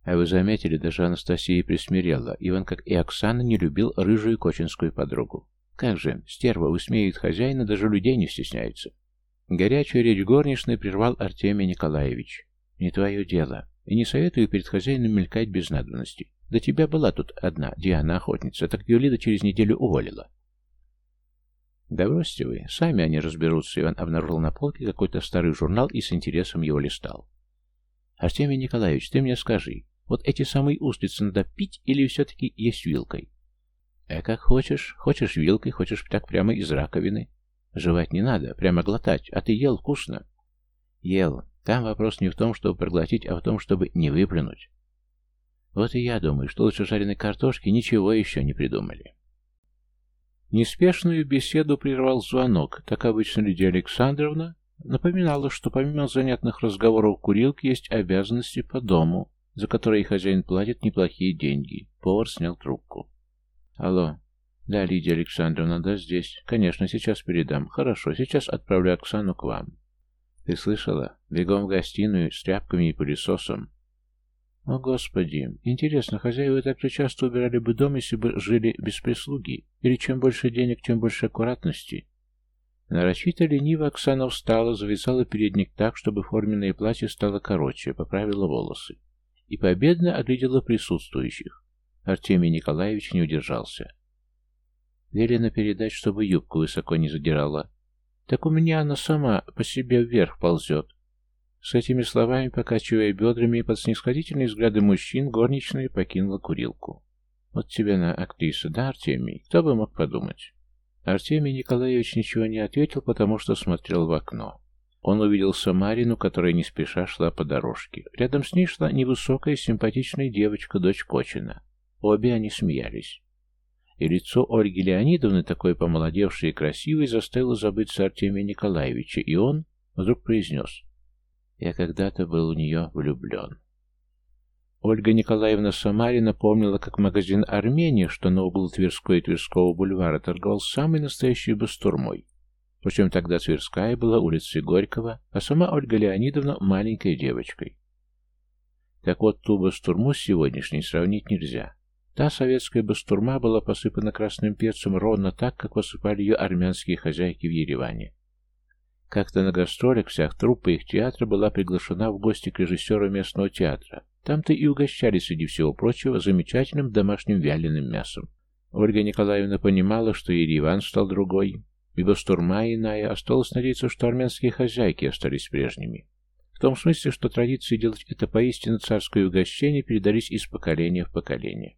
А вы заметили, даже Анастасия присмирела. Иван, как и Оксана, не любил рыжую кочинскую подругу. Как же, стерва высмеивает хозяина, даже людей не стесняется. Горячую речь горничной прервал Артемий Николаевич. «Не твое дело. И не советую перед хозяином мелькать без надобности. До тебя была тут одна, Диана, охотница, так Юлида через неделю уволила. Да бросьте вы, сами они разберутся. Иван обнаружил на полке какой-то старый журнал и с интересом его листал. Артемий Николаевич, ты мне скажи, вот эти самые устрицы надо пить или все-таки есть вилкой? Э, как хочешь. Хочешь вилкой, хочешь так прямо из раковины. Жевать не надо, прямо глотать. А ты ел вкусно. Ел. Там вопрос не в том, чтобы проглотить, а в том, чтобы не выплюнуть. Вот и я думаю, что лучше жареной картошки ничего еще не придумали. Неспешную беседу прервал звонок. Так обычно Лидия Александровна напоминала, что помимо занятных разговоров в курилке есть обязанности по дому, за которые хозяин платит неплохие деньги. Повар снял трубку. «Алло. Да, Лидия Александровна, да, здесь. Конечно, сейчас передам. Хорошо, сейчас отправлю Оксану к вам. Ты слышала? Бегом в гостиную с тряпками и пылесосом. О, Господи! Интересно, хозяева так же часто убирали бы дом, если бы жили без прислуги? Или чем больше денег, тем больше аккуратности? Нарочито лениво Оксана встала, завязала передник так, чтобы форменное платье стало короче, поправила волосы. И победно оглядела присутствующих. Артемий Николаевич не удержался. Велено передать, чтобы юбку высоко не задирала. Так у меня она сама по себе вверх ползет. С этими словами, покачивая бедрами и под снисходительные взгляды мужчин, горничная покинула курилку. «Вот тебе на актриса, да, Артемий? Кто бы мог подумать?» Артемий Николаевич ничего не ответил, потому что смотрел в окно. Он увидел Самарину, которая не спеша шла по дорожке. Рядом с ней шла невысокая симпатичная девочка, дочь Кочина. Обе они смеялись. И лицо Ольги Леонидовны, такое помолодевшее и красивое, заставило забыться Артемия Николаевича, и он вдруг произнес я когда-то был у нее влюблен. Ольга Николаевна Самарина помнила, как магазин «Армения», что на углу Тверской и Тверского бульвара, торговал самой настоящей бастурмой. Причем тогда Тверская была улицей Горького, а сама Ольга Леонидовна маленькой девочкой. Так вот, ту бастурму сегодняшней сравнить нельзя. Та советская бастурма была посыпана красным перцем ровно так, как посыпали ее армянские хозяйки в Ереване. Как-то на гастролях вся труппа их театра была приглашена в гости к режиссеру местного театра. Там-то и угощали, среди всего прочего, замечательным домашним вяленым мясом. Ольга Николаевна понимала, что Ереван стал другой, ибо стурма иная, осталось надеяться, что армянские хозяйки остались прежними. В том смысле, что традиции делать это поистине царское угощение передались из поколения в поколение.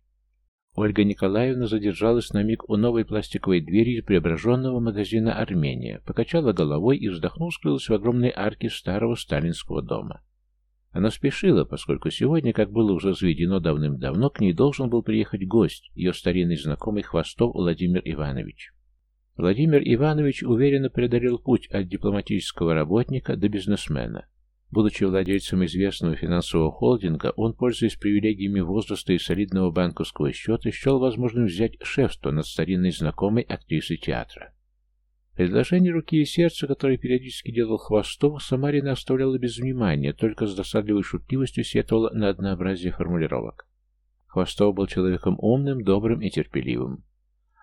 Ольга Николаевна задержалась на миг у новой пластиковой двери преображенного магазина «Армения», покачала головой и, вздохнув, скрылась в огромной арке старого сталинского дома. Она спешила, поскольку сегодня, как было уже заведено давным-давно, к ней должен был приехать гость, ее старинный знакомый Хвостов Владимир Иванович. Владимир Иванович уверенно преодолел путь от дипломатического работника до бизнесмена. Будучи владельцем известного финансового холдинга, он, пользуясь привилегиями возраста и солидного банковского счета, счел возможным взять шефство над старинной знакомой актрисой театра. Предложение руки и сердца, которое периодически делал Хвостов, Самарина оставляла без внимания, только с досадливой шутливостью сетовала на однообразие формулировок. Хвостов был человеком умным, добрым и терпеливым.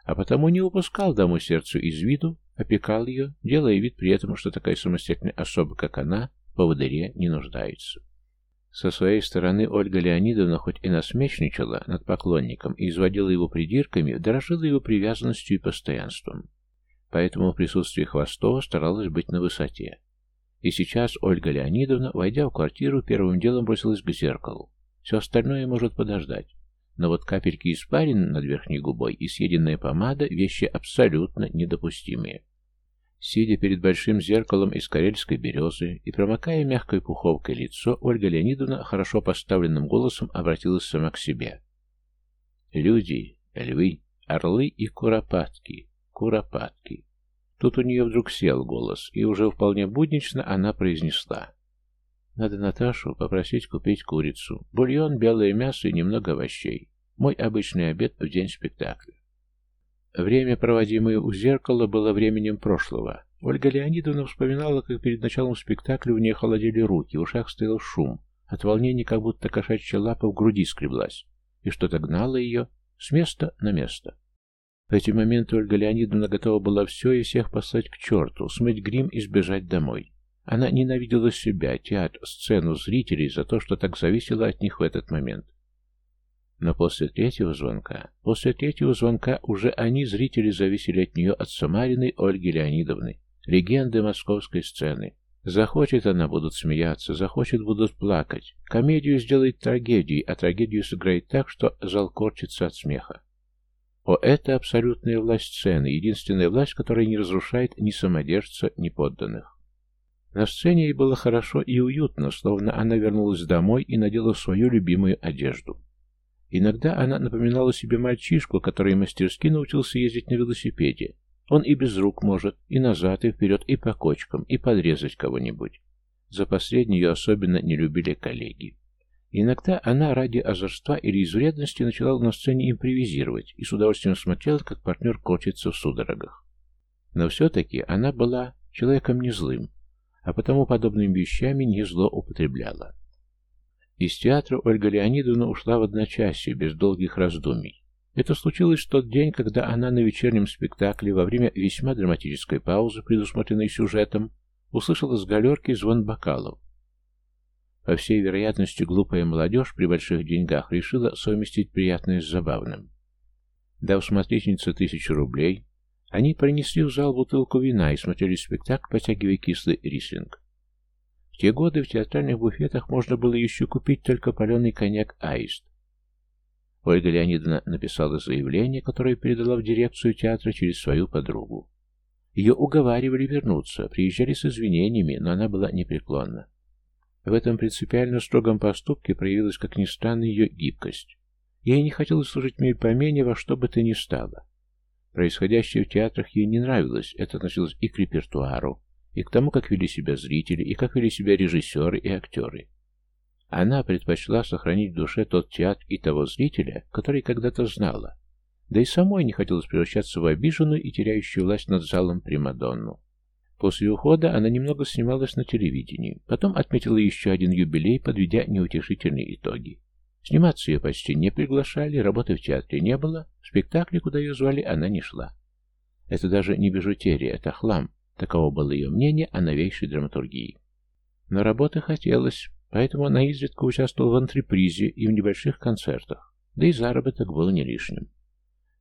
А потому не упускал даму сердцу из виду, опекал ее, делая вид при этом, что такая самостоятельная особа, как она, поводыре не нуждается. Со своей стороны Ольга Леонидовна хоть и насмешничала над поклонником и изводила его придирками, дорожила его привязанностью и постоянством. Поэтому в присутствии Хвостова старалась быть на высоте. И сейчас Ольга Леонидовна, войдя в квартиру, первым делом бросилась к зеркалу. Все остальное может подождать. Но вот капельки испарины над верхней губой и съеденная помада – вещи абсолютно недопустимые. Сидя перед большим зеркалом из карельской березы и промокая мягкой пуховкой лицо, Ольга Леонидовна хорошо поставленным голосом обратилась сама к себе. «Люди, львы, орлы и куропатки, куропатки». Тут у нее вдруг сел голос, и уже вполне буднично она произнесла. «Надо Наташу попросить купить курицу, бульон, белое мясо и немного овощей. Мой обычный обед в день спектакля». Время, проводимое у зеркала, было временем прошлого. Ольга Леонидовна вспоминала, как перед началом спектакля у нее холодели руки, в ушах стоял шум. От волнения как будто кошачья лапа в груди скреблась, и что-то гнало ее с места на место. В эти моменты Ольга Леонидовна готова была все и всех послать к черту, смыть грим и сбежать домой. Она ненавидела себя, театр, сцену, зрителей за то, что так зависело от них в этот момент. Но после третьего звонка, после третьего звонка уже они, зрители, зависели от нее, от Самариной Ольги Леонидовны, легенды московской сцены. Захочет она, будут смеяться, захочет, будут плакать. Комедию сделает трагедией, а трагедию сыграет так, что зал корчится от смеха. О, это абсолютная власть сцены, единственная власть, которая не разрушает ни самодержца, ни подданных. На сцене ей было хорошо и уютно, словно она вернулась домой и надела свою любимую одежду. Иногда она напоминала себе мальчишку, который мастерски научился ездить на велосипеде. Он и без рук может, и назад, и вперед, и по кочкам, и подрезать кого-нибудь. За последнее ее особенно не любили коллеги. Иногда она ради озорства или из вредности начала на сцене импровизировать и с удовольствием смотрела, как партнер кочется в судорогах. Но все-таки она была человеком не злым, а потому подобными вещами не злоупотребляла. Из театра Ольга Леонидовна ушла в одночасье, без долгих раздумий. Это случилось в тот день, когда она на вечернем спектакле во время весьма драматической паузы, предусмотренной сюжетом, услышала с галерки звон бокалов. По всей вероятности, глупая молодежь при больших деньгах решила совместить приятное с забавным. Дав смотрительнице тысячу рублей, они принесли в зал бутылку вина и смотрели спектакль, потягивая кислый рислинг. Те годы в театральных буфетах можно было еще купить только паленый коньяк «Аист». Ольга Леонидовна написала заявление, которое передала в дирекцию театра через свою подругу. Ее уговаривали вернуться, приезжали с извинениями, но она была непреклонна. В этом принципиально строгом поступке проявилась, как ни странно, ее гибкость. Ей не хотелось служить мельпомене во что бы то ни стало. Происходящее в театрах ей не нравилось, это относилось и к репертуару, и к тому, как вели себя зрители, и как вели себя режиссеры и актеры. Она предпочла сохранить в душе тот театр и того зрителя, который когда-то знала, да и самой не хотелось превращаться в обиженную и теряющую власть над залом Примадонну. После ухода она немного снималась на телевидении, потом отметила еще один юбилей, подведя неутешительные итоги. Сниматься ее почти не приглашали, работы в театре не было, в спектакле, куда ее звали, она не шла. Это даже не бижутерия, это хлам. Таково было ее мнение о новейшей драматургии. Но работы хотелось, поэтому она изредка участвовала в антрепризе и в небольших концертах, да и заработок был не лишним.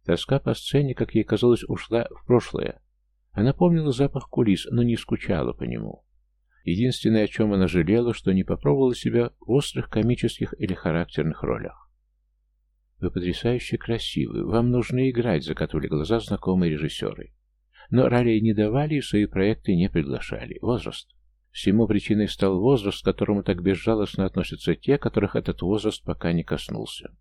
Тоска по сцене, как ей казалось, ушла в прошлое, она помнила запах кулис, но не скучала по нему. Единственное, о чем она жалела, что не попробовала себя в острых комических или характерных ролях. «Вы потрясающе красивы, вам нужно играть», — закатывали глаза знакомые режиссеры. Но ролей не давали и свои проекты не приглашали. Возраст. Всему причиной стал возраст, к которому так безжалостно относятся те, которых этот возраст пока не коснулся.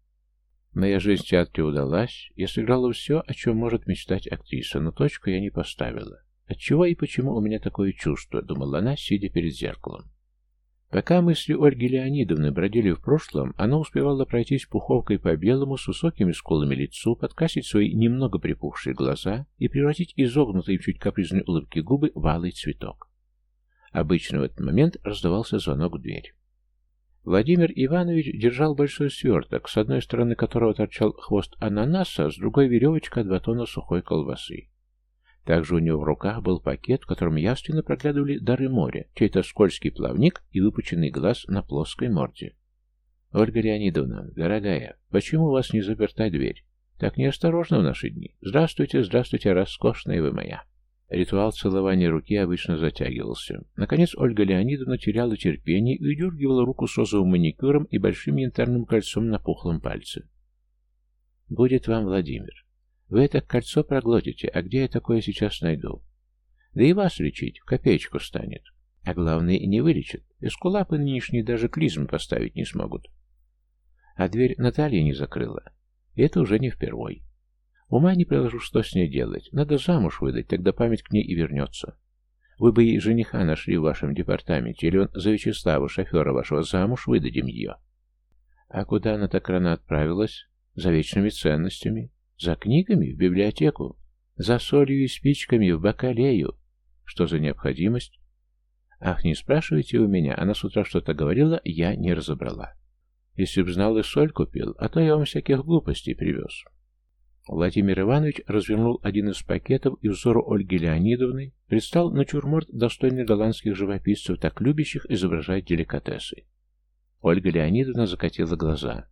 Моя жизнь в театре удалась, я сыграла все, о чем может мечтать актриса, но точку я не поставила. Отчего и почему у меня такое чувство, думала она, сидя перед зеркалом. Пока мысли Ольги Леонидовны бродили в прошлом, она успевала пройтись пуховкой по белому с высокими скулами лицу, подкрасить свои немного припухшие глаза и превратить изогнутые чуть капризной улыбки губы в алый цветок. Обычно в этот момент раздавался звонок в дверь. Владимир Иванович держал большой сверток, с одной стороны которого торчал хвост ананаса, с другой веревочка от батона сухой колбасы. Также у него в руках был пакет, в котором явственно проглядывали дары моря, чей-то скользкий плавник и выпученный глаз на плоской морде. «Ольга Леонидовна, дорогая, почему у вас не заперта дверь? Так неосторожно в наши дни. Здравствуйте, здравствуйте, роскошная вы моя!» Ритуал целования руки обычно затягивался. Наконец Ольга Леонидовна теряла терпение и удергивала руку с розовым маникюром и большим янтарным кольцом на пухлом пальце. «Будет вам, Владимир. Вы это кольцо проглотите, а где я такое сейчас найду? Да и вас лечить, копеечку станет. А главное, и не вылечат. Эскулапы нынешние даже клизм поставить не смогут. А дверь Наталья не закрыла. И это уже не впервой. Ума не приложу, что с ней делать. Надо замуж выдать, тогда память к ней и вернется. Вы бы ей жениха нашли в вашем департаменте, или он за Вячеслава, шофера вашего, замуж выдадим ее. А куда она так рано отправилась? За вечными ценностями? За книгами? В библиотеку? За солью и спичками? В бакалею? Что за необходимость? Ах, не спрашивайте у меня, она с утра что-то говорила, я не разобрала. Если б знал и соль купил, а то я вам всяких глупостей привез. Владимир Иванович развернул один из пакетов, и взору Ольги Леонидовны предстал натюрморт, достойный голландских живописцев, так любящих изображать деликатесы. Ольга Леонидовна закатила глаза.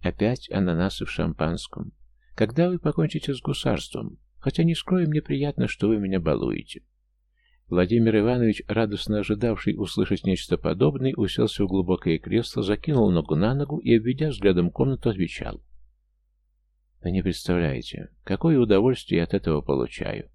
«Опять ананасы в шампанском. Когда вы покончите с гусарством? Хотя не скрою, мне приятно, что вы меня балуете». Владимир Иванович, радостно ожидавший услышать нечто подобное, уселся в глубокое кресло, закинул ногу на ногу и, обведя взглядом комнату, отвечал. Вы не представляете, какое удовольствие я от этого получаю.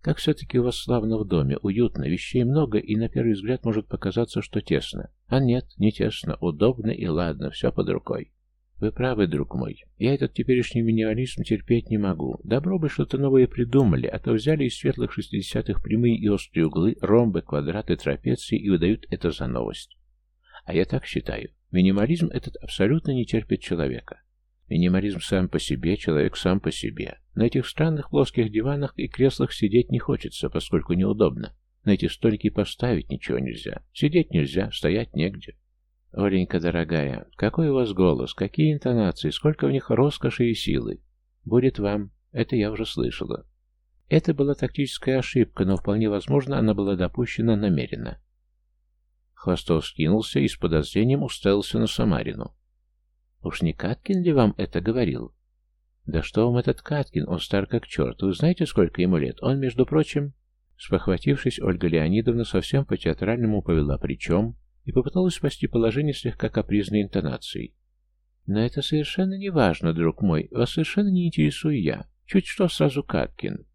Как все-таки у вас славно в доме, уютно, вещей много, и на первый взгляд может показаться, что тесно. А нет, не тесно, удобно и ладно, все под рукой. Вы правы, друг мой. Я этот теперешний минимализм терпеть не могу. Добро бы что-то новое придумали, а то взяли из светлых шестидесятых прямые и острые углы, ромбы, квадраты, трапеции и выдают это за новость. А я так считаю. Минимализм этот абсолютно не терпит человека. Минимализм сам по себе, человек сам по себе. На этих странных плоских диванах и креслах сидеть не хочется, поскольку неудобно. На эти столики поставить ничего нельзя. Сидеть нельзя, стоять негде. Оленька, дорогая, какой у вас голос, какие интонации, сколько в них роскоши и силы. Будет вам. Это я уже слышала. Это была тактическая ошибка, но вполне возможно, она была допущена намеренно. Хвостов скинулся и с подозрением уставился на Самарину. «Уж не Каткин ли вам это говорил?» «Да что вам этот Каткин? Он стар как черт. Вы знаете, сколько ему лет? Он, между прочим...» Спохватившись, Ольга Леонидовна совсем по-театральному повела «причем» и попыталась спасти положение слегка капризной интонацией. «Но это совершенно не важно, друг мой. Вас совершенно не интересую я. Чуть что сразу Каткин.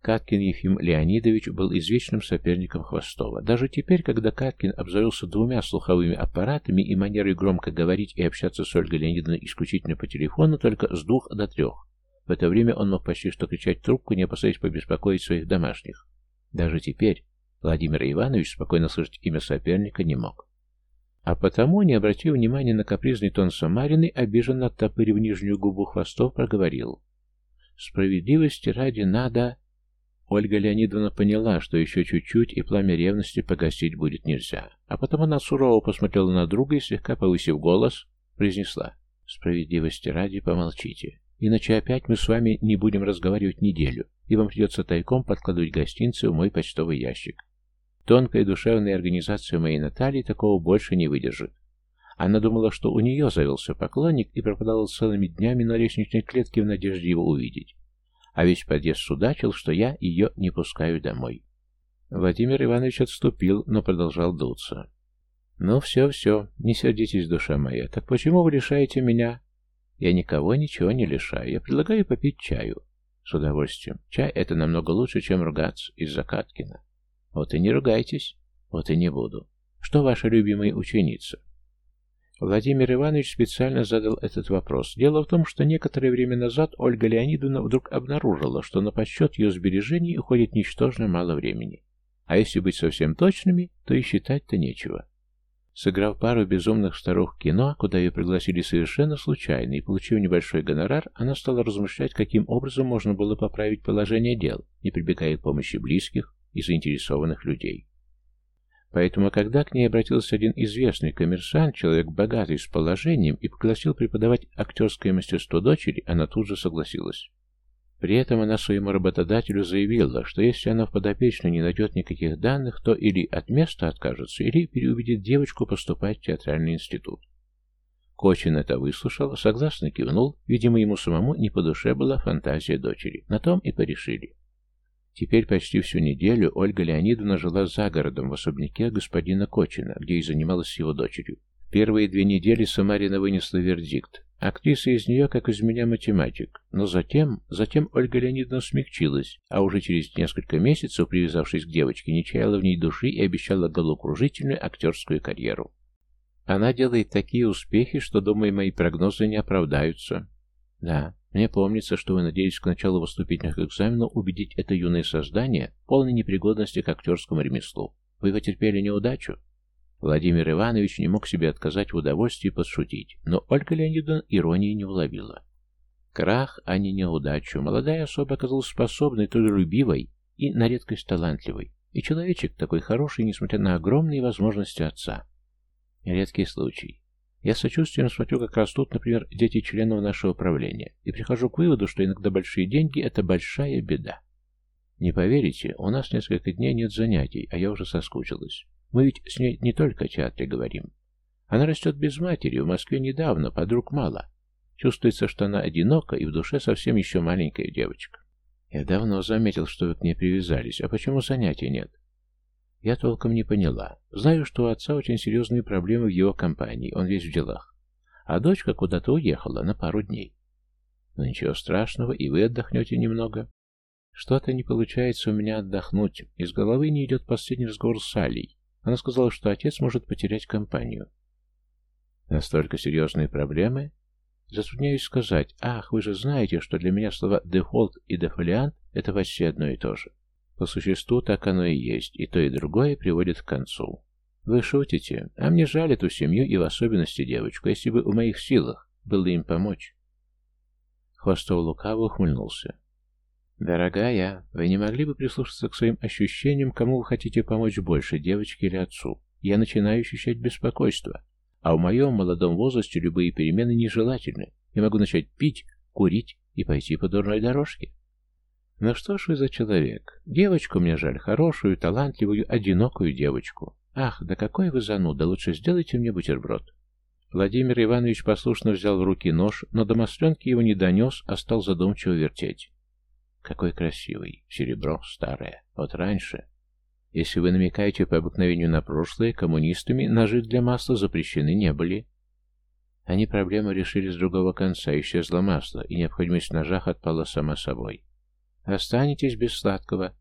Каткин Ефим Леонидович был извечным соперником Хвостова. Даже теперь, когда Каткин обзавелся двумя слуховыми аппаратами и манерой громко говорить и общаться с Ольгой Леонидовной исключительно по телефону только с двух до трех, в это время он мог почти что кричать трубку, не опасаясь побеспокоить своих домашних. Даже теперь Владимир Иванович спокойно слышать имя соперника не мог. А потому, не обратив внимания на капризный тон Самарины, обиженно оттопырив нижнюю губу Хвостов, проговорил. «Справедливости ради надо...» Ольга Леонидовна поняла, что еще чуть-чуть, и пламя ревности погасить будет нельзя. А потом она сурово посмотрела на друга и, слегка повысив голос, произнесла «Справедливости ради, помолчите, иначе опять мы с вами не будем разговаривать неделю, и вам придется тайком подкладывать гостинцы в мой почтовый ящик. Тонкая душевная организация моей Натальи такого больше не выдержит. Она думала, что у нее завелся поклонник и пропадала целыми днями на лестничной клетке в надежде его увидеть а весь подъезд судачил, что я ее не пускаю домой. Владимир Иванович отступил, но продолжал дуться. «Ну, все-все, не сердитесь, душа моя. Так почему вы лишаете меня?» «Я никого ничего не лишаю. Я предлагаю попить чаю». «С удовольствием. Чай — это намного лучше, чем ругаться из-за Каткина». «Вот и не ругайтесь. Вот и не буду. Что ваша любимая ученица?» Владимир Иванович специально задал этот вопрос. Дело в том, что некоторое время назад Ольга Леонидовна вдруг обнаружила, что на подсчет ее сбережений уходит ничтожно мало времени. А если быть совсем точными, то и считать-то нечего. Сыграв пару безумных старух кино, куда ее пригласили совершенно случайно, и получив небольшой гонорар, она стала размышлять, каким образом можно было поправить положение дел, не прибегая к помощи близких и заинтересованных людей. Поэтому, когда к ней обратился один известный коммерсант, человек богатый с положением, и пригласил преподавать актерское мастерство дочери, она тут же согласилась. При этом она своему работодателю заявила, что если она в подопечную не найдет никаких данных, то или от места откажется, или переубедит девочку поступать в театральный институт. Кочин это выслушал, согласно кивнул, видимо, ему самому не по душе была фантазия дочери. На том и порешили. Теперь почти всю неделю Ольга Леонидовна жила за городом в особняке господина Кочина, где и занималась его дочерью. Первые две недели Самарина вынесла вердикт. Актриса из нее, как из меня, математик. Но затем, затем Ольга Леонидовна смягчилась, а уже через несколько месяцев, привязавшись к девочке, не чаяла в ней души и обещала головокружительную актерскую карьеру. Она делает такие успехи, что, думаю, мои прогнозы не оправдаются. Да, мне помнится, что вы надеялись к началу выступительных экзаменов убедить это юное создание полной непригодности к актерскому ремеслу. Вы потерпели неудачу? Владимир Иванович не мог себе отказать в удовольствии подшутить, но Ольга Леонидовна иронии не уловила. Крах, а не неудачу. Молодая особа оказалась способной, трудолюбивой и на редкость талантливой. И человечек такой хороший, несмотря на огромные возможности отца. Редкий случай. Я с сочувствием смотрю, как растут, например, дети членов нашего правления, и прихожу к выводу, что иногда большие деньги – это большая беда. Не поверите, у нас несколько дней нет занятий, а я уже соскучилась. Мы ведь с ней не только о театре говорим. Она растет без матери, в Москве недавно, подруг мало. Чувствуется, что она одинока и в душе совсем еще маленькая девочка. Я давно заметил, что вы к ней привязались, а почему занятий нет? Я толком не поняла. Знаю, что у отца очень серьезные проблемы в его компании, он весь в делах. А дочка куда-то уехала на пару дней. Но ничего страшного, и вы отдохнете немного. Что-то не получается у меня отдохнуть. Из головы не идет последний разговор с Алей. Она сказала, что отец может потерять компанию. Настолько серьезные проблемы? Затрудняюсь сказать. Ах, вы же знаете, что для меня слова «дефолт» и «дефолиант» — это почти одно и то же. По существу так оно и есть, и то и другое приводит к концу. Вы шутите, а мне жаль эту семью и в особенности девочку, если бы в моих силах было им помочь. Хвостов лукаво ухмыльнулся. «Дорогая, вы не могли бы прислушаться к своим ощущениям, кому вы хотите помочь больше, девочке или отцу? Я начинаю ощущать беспокойство. А в моем молодом возрасте любые перемены нежелательны. Я могу начать пить, курить и пойти по дурной дорожке. Ну что ж вы за человек? Девочку мне жаль, хорошую, талантливую, одинокую девочку. Ах, да какой вы зануда, лучше сделайте мне бутерброд. Владимир Иванович послушно взял в руки нож, но до масленки его не донес, а стал задумчиво вертеть. Какой красивый. Серебро старое. Вот раньше. Если вы намекаете по обыкновению на прошлое, коммунистами ножи для масла запрещены не были. Они проблему решили с другого конца, исчезло масло, и необходимость в ножах отпала сама собой. Останетесь без сладкого.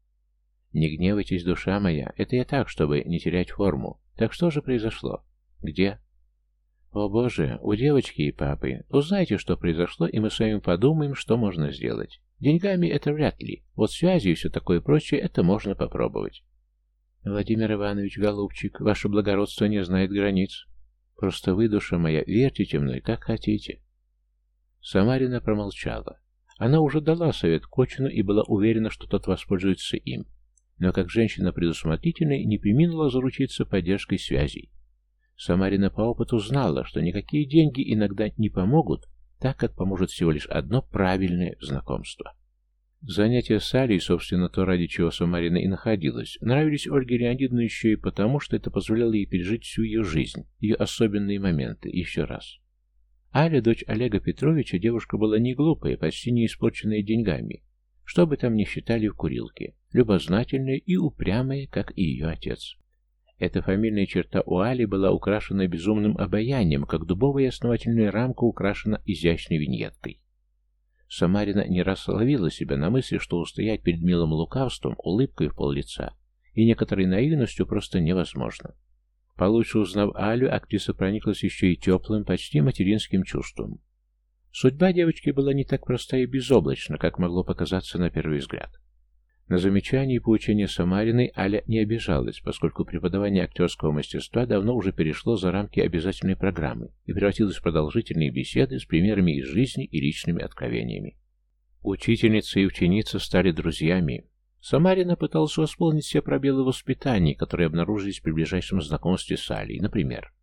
Не гневайтесь, душа моя, это я так, чтобы не терять форму. Так что же произошло? Где? О боже, у девочки и папы. Узнайте, что произошло, и мы с вами подумаем, что можно сделать. Деньгами это вряд ли. Вот связи и все такое прочее, это можно попробовать. Владимир Иванович, голубчик, ваше благородство не знает границ. Просто вы, душа моя, верьте мной, как хотите. Самарина промолчала. Она уже дала совет Кочину и была уверена, что тот воспользуется им. Но как женщина предусмотрительная не приминула заручиться поддержкой связей. Самарина по опыту знала, что никакие деньги иногда не помогут, так как поможет всего лишь одно правильное знакомство. Занятия с Алей, собственно, то, ради чего Самарина и находилась, нравились Ольге Леонидовне еще и потому, что это позволяло ей пережить всю ее жизнь, ее особенные моменты, еще раз. Аля, дочь Олега Петровича, девушка была не глупая, почти не испорченная деньгами, что бы там ни считали в курилке, любознательная и упрямая, как и ее отец. Эта фамильная черта у Али была украшена безумным обаянием, как дубовая основательная рамка украшена изящной виньеткой. Самарина не раз ловила себя на мысли, что устоять перед милым лукавством, улыбкой в пол лица и некоторой наивностью просто невозможно. Получше узнав Алю, актриса прониклась еще и теплым, почти материнским чувством. Судьба девочки была не так проста и безоблачна, как могло показаться на первый взгляд. На замечания и поучения Самариной Аля не обижалась, поскольку преподавание актерского мастерства давно уже перешло за рамки обязательной программы и превратилось в продолжительные беседы с примерами из жизни и личными откровениями. Учительница и ученица стали друзьями. Самарина пыталась восполнить все пробелы воспитания, которые обнаружились при ближайшем знакомстве с Алей. Например,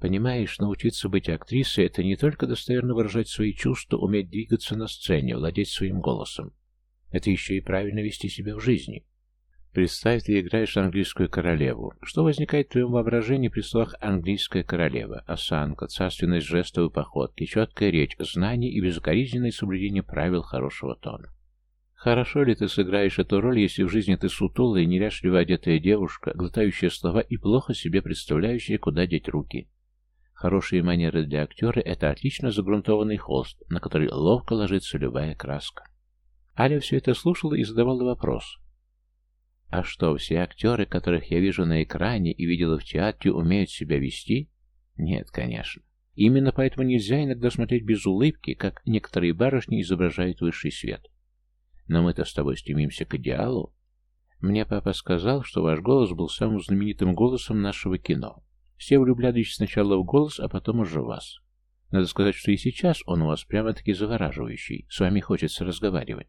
Понимаешь, научиться быть актрисой – это не только достоверно выражать свои чувства, уметь двигаться на сцене, владеть своим голосом. Это еще и правильно вести себя в жизни. Представь, ты играешь английскую королеву. Что возникает в твоем воображении при словах «английская королева»? Осанка, царственность жестов и походки, четкая речь, знание и безукоризненное соблюдение правил хорошего тона. Хорошо ли ты сыграешь эту роль, если в жизни ты сутулая неряшливо одетая девушка, глотающая слова и плохо себе представляющая, куда деть руки? Хорошие манеры для актера – это отлично загрунтованный холст, на который ловко ложится любая краска. Аля все это слушала и задавала вопрос. «А что, все актеры, которых я вижу на экране и видела в театре, умеют себя вести?» «Нет, конечно. Именно поэтому нельзя иногда смотреть без улыбки, как некоторые барышни изображают высший свет. Но мы-то с тобой стремимся к идеалу. Мне папа сказал, что ваш голос был самым знаменитым голосом нашего кино. Все влюблялись сначала в голос, а потом уже в вас. Надо сказать, что и сейчас он у вас прямо-таки завораживающий. С вами хочется разговаривать.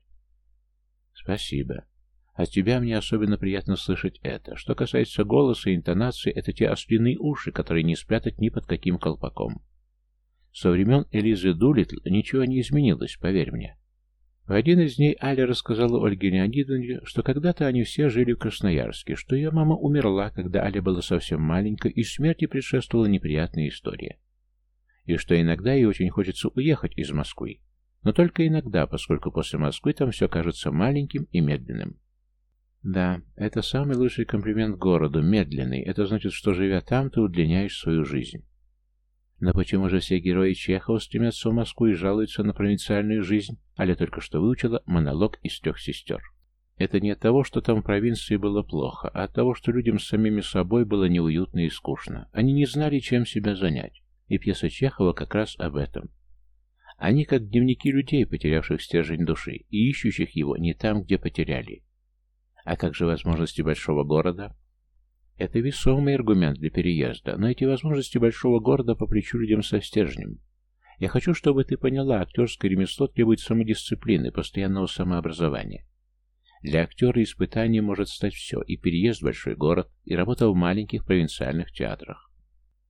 Спасибо. От тебя мне особенно приятно слышать это. Что касается голоса и интонации, это те ослиные уши, которые не спрятать ни под каким колпаком. Со времен Элизы Дулитл ничего не изменилось, поверь мне. В один из дней Аля рассказала Ольге Леонидовне, что когда-то они все жили в Красноярске, что ее мама умерла, когда Аля была совсем маленькой, и смерти предшествовала неприятная история. И что иногда ей очень хочется уехать из Москвы, но только иногда, поскольку после Москвы там все кажется маленьким и медленным. Да, это самый лучший комплимент городу, медленный. Это значит, что живя там, ты удлиняешь свою жизнь. Но почему же все герои Чехова стремятся в Москву и жалуются на провинциальную жизнь? Аля только что выучила монолог из трех сестер. Это не от того, что там в провинции было плохо, а от того, что людям с самими собой было неуютно и скучно. Они не знали, чем себя занять. И пьеса Чехова как раз об этом. Они как дневники людей, потерявших стержень души, и ищущих его не там, где потеряли. А как же возможности большого города? Это весомый аргумент для переезда, но эти возможности большого города по плечу людям со стержнем. Я хочу, чтобы ты поняла, актерское ремесло требует самодисциплины, постоянного самообразования. Для актера испытанием может стать все, и переезд в большой город, и работа в маленьких провинциальных театрах.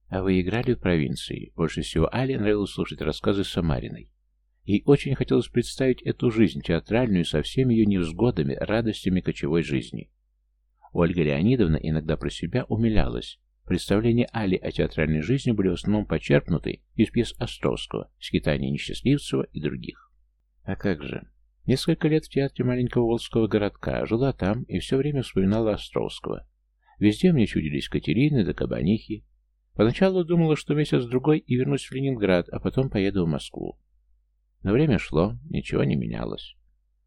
А вы играли в провинции? Больше всего Але нравилось слушать рассказы Самариной. Ей очень хотелось представить эту жизнь театральную со всеми ее невзгодами, радостями кочевой жизни. Ольга Леонидовна иногда про себя умилялась. Представления Али о театральной жизни были в основном почерпнуты из пьес Островского, «Скитания несчастливцева» и других. А как же? Несколько лет в театре маленького волжского городка, жила там и все время вспоминала Островского. Везде мне чудились Катерины да Кабанихи. Поначалу думала, что месяц-другой и вернусь в Ленинград, а потом поеду в Москву. Но время шло, ничего не менялось.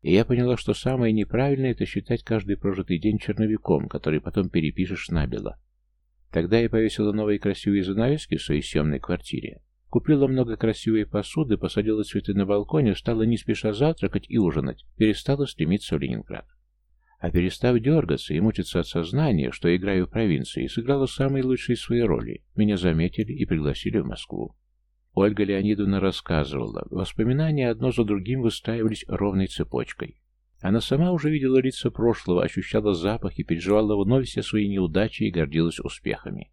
И я поняла, что самое неправильное — это считать каждый прожитый день черновиком, который потом перепишешь набело. Тогда я повесила новые красивые занавески в своей съемной квартире. Купила много красивой посуды, посадила цветы на балконе, стала не спеша завтракать и ужинать, перестала стремиться в Ленинград. А перестав дергаться и мучиться от сознания, что играю в провинции, сыграла самые лучшие свои роли. Меня заметили и пригласили в Москву. Ольга Леонидовна рассказывала. Воспоминания одно за другим выстраивались ровной цепочкой. Она сама уже видела лица прошлого, ощущала запахи, переживала вновь все свои неудачи и гордилась успехами.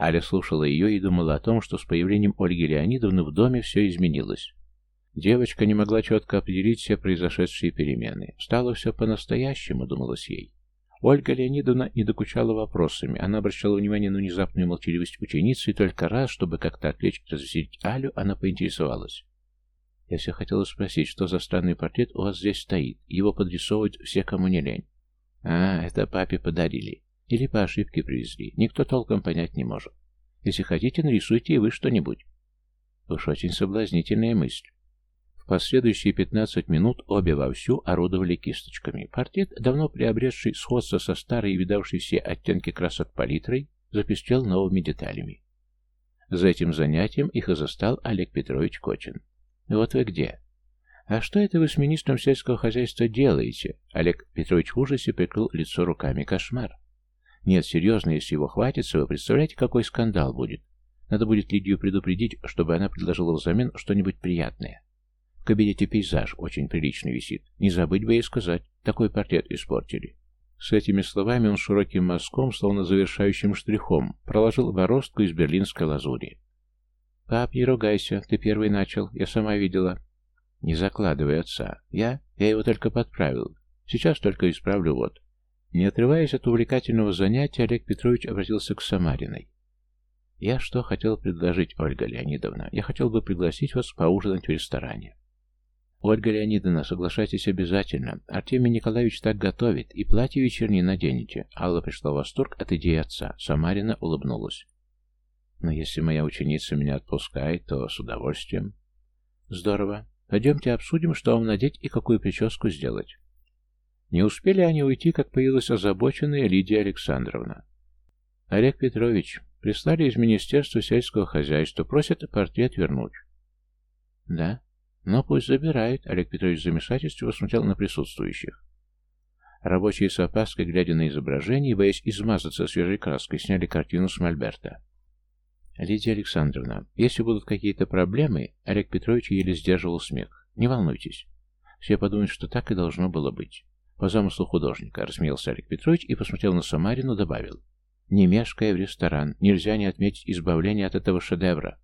Аля слушала ее и думала о том, что с появлением Ольги Леонидовны в доме все изменилось. Девочка не могла четко определить все произошедшие перемены. Стало все по-настоящему, думалось ей. Ольга Леонидовна не докучала вопросами. Она обращала внимание на внезапную молчаливость ученицы, и только раз, чтобы как-то отвлечь и развеселить Алю, она поинтересовалась. «Я все хотела спросить, что за странный портрет у вас здесь стоит? Его подрисовывают все, кому не лень». «А, это папе подарили. Или по ошибке привезли. Никто толком понять не может. Если хотите, нарисуйте и вы что-нибудь». Уж очень соблазнительная мысль последующие 15 минут обе вовсю орудовали кисточками. Портрет, давно приобретший сходство со старой и видавшей все оттенки красок палитрой, запестрел новыми деталями. За этим занятием их и застал Олег Петрович Кочин. «Вот вы где?» «А что это вы с министром сельского хозяйства делаете?» Олег Петрович в ужасе прикрыл лицо руками. «Кошмар!» «Нет, серьезно, если его хватится, вы представляете, какой скандал будет? Надо будет Лидию предупредить, чтобы она предложила взамен что-нибудь приятное». Кабинете пейзаж очень приличный висит. Не забыть бы ей сказать. Такой портрет испортили. С этими словами он широким мазком, словно завершающим штрихом, проложил бороздку из берлинской лазури. «Пап, не ругайся, ты первый начал, я сама видела». «Не закладывай отца. Я? Я его только подправил. Сейчас только исправлю вот». Не отрываясь от увлекательного занятия, Олег Петрович обратился к Самариной. «Я что хотел предложить, Ольга Леонидовна? Я хотел бы пригласить вас поужинать в ресторане. «Ольга Леонидовна, соглашайтесь обязательно. Артемий Николаевич так готовит, и платье вечернее наденете». Алла пришла в восторг от идеи отца. Самарина улыбнулась. «Но если моя ученица меня отпускает, то с удовольствием». «Здорово. Пойдемте обсудим, что вам надеть и какую прическу сделать». Не успели они уйти, как появилась озабоченная Лидия Александровна. «Олег Петрович, прислали из Министерства сельского хозяйства, просят портрет вернуть». «Да? Но пусть забирает, Олег Петрович в замешательстве посмотрел на присутствующих. Рабочие с опаской, глядя на изображение, боясь измазаться свежей краской, сняли картину с мольберта. «Лидия Александровна, если будут какие-то проблемы...» Олег Петрович еле сдерживал смех. «Не волнуйтесь. Все подумают, что так и должно было быть. По замыслу художника», — рассмеялся Олег Петрович и, посмотрел на Самарину, добавил. «Не мешкая в ресторан, нельзя не отметить избавление от этого шедевра».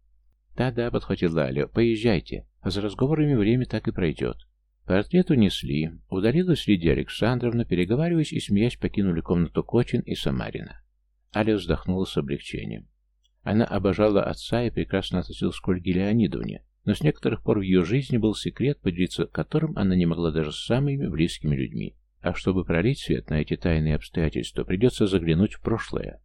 «Да-да», — подхватил Аля, — «поезжайте. А за разговорами время так и пройдет. Портрет унесли. Удалилась Лидия Александровна, переговариваясь и смеясь, покинули комнату Кочин и Самарина. Аля вздохнула с облегчением. Она обожала отца и прекрасно относилась к Ольге Леонидовне, но с некоторых пор в ее жизни был секрет, поделиться которым она не могла даже с самыми близкими людьми. А чтобы пролить свет на эти тайные обстоятельства, придется заглянуть в прошлое.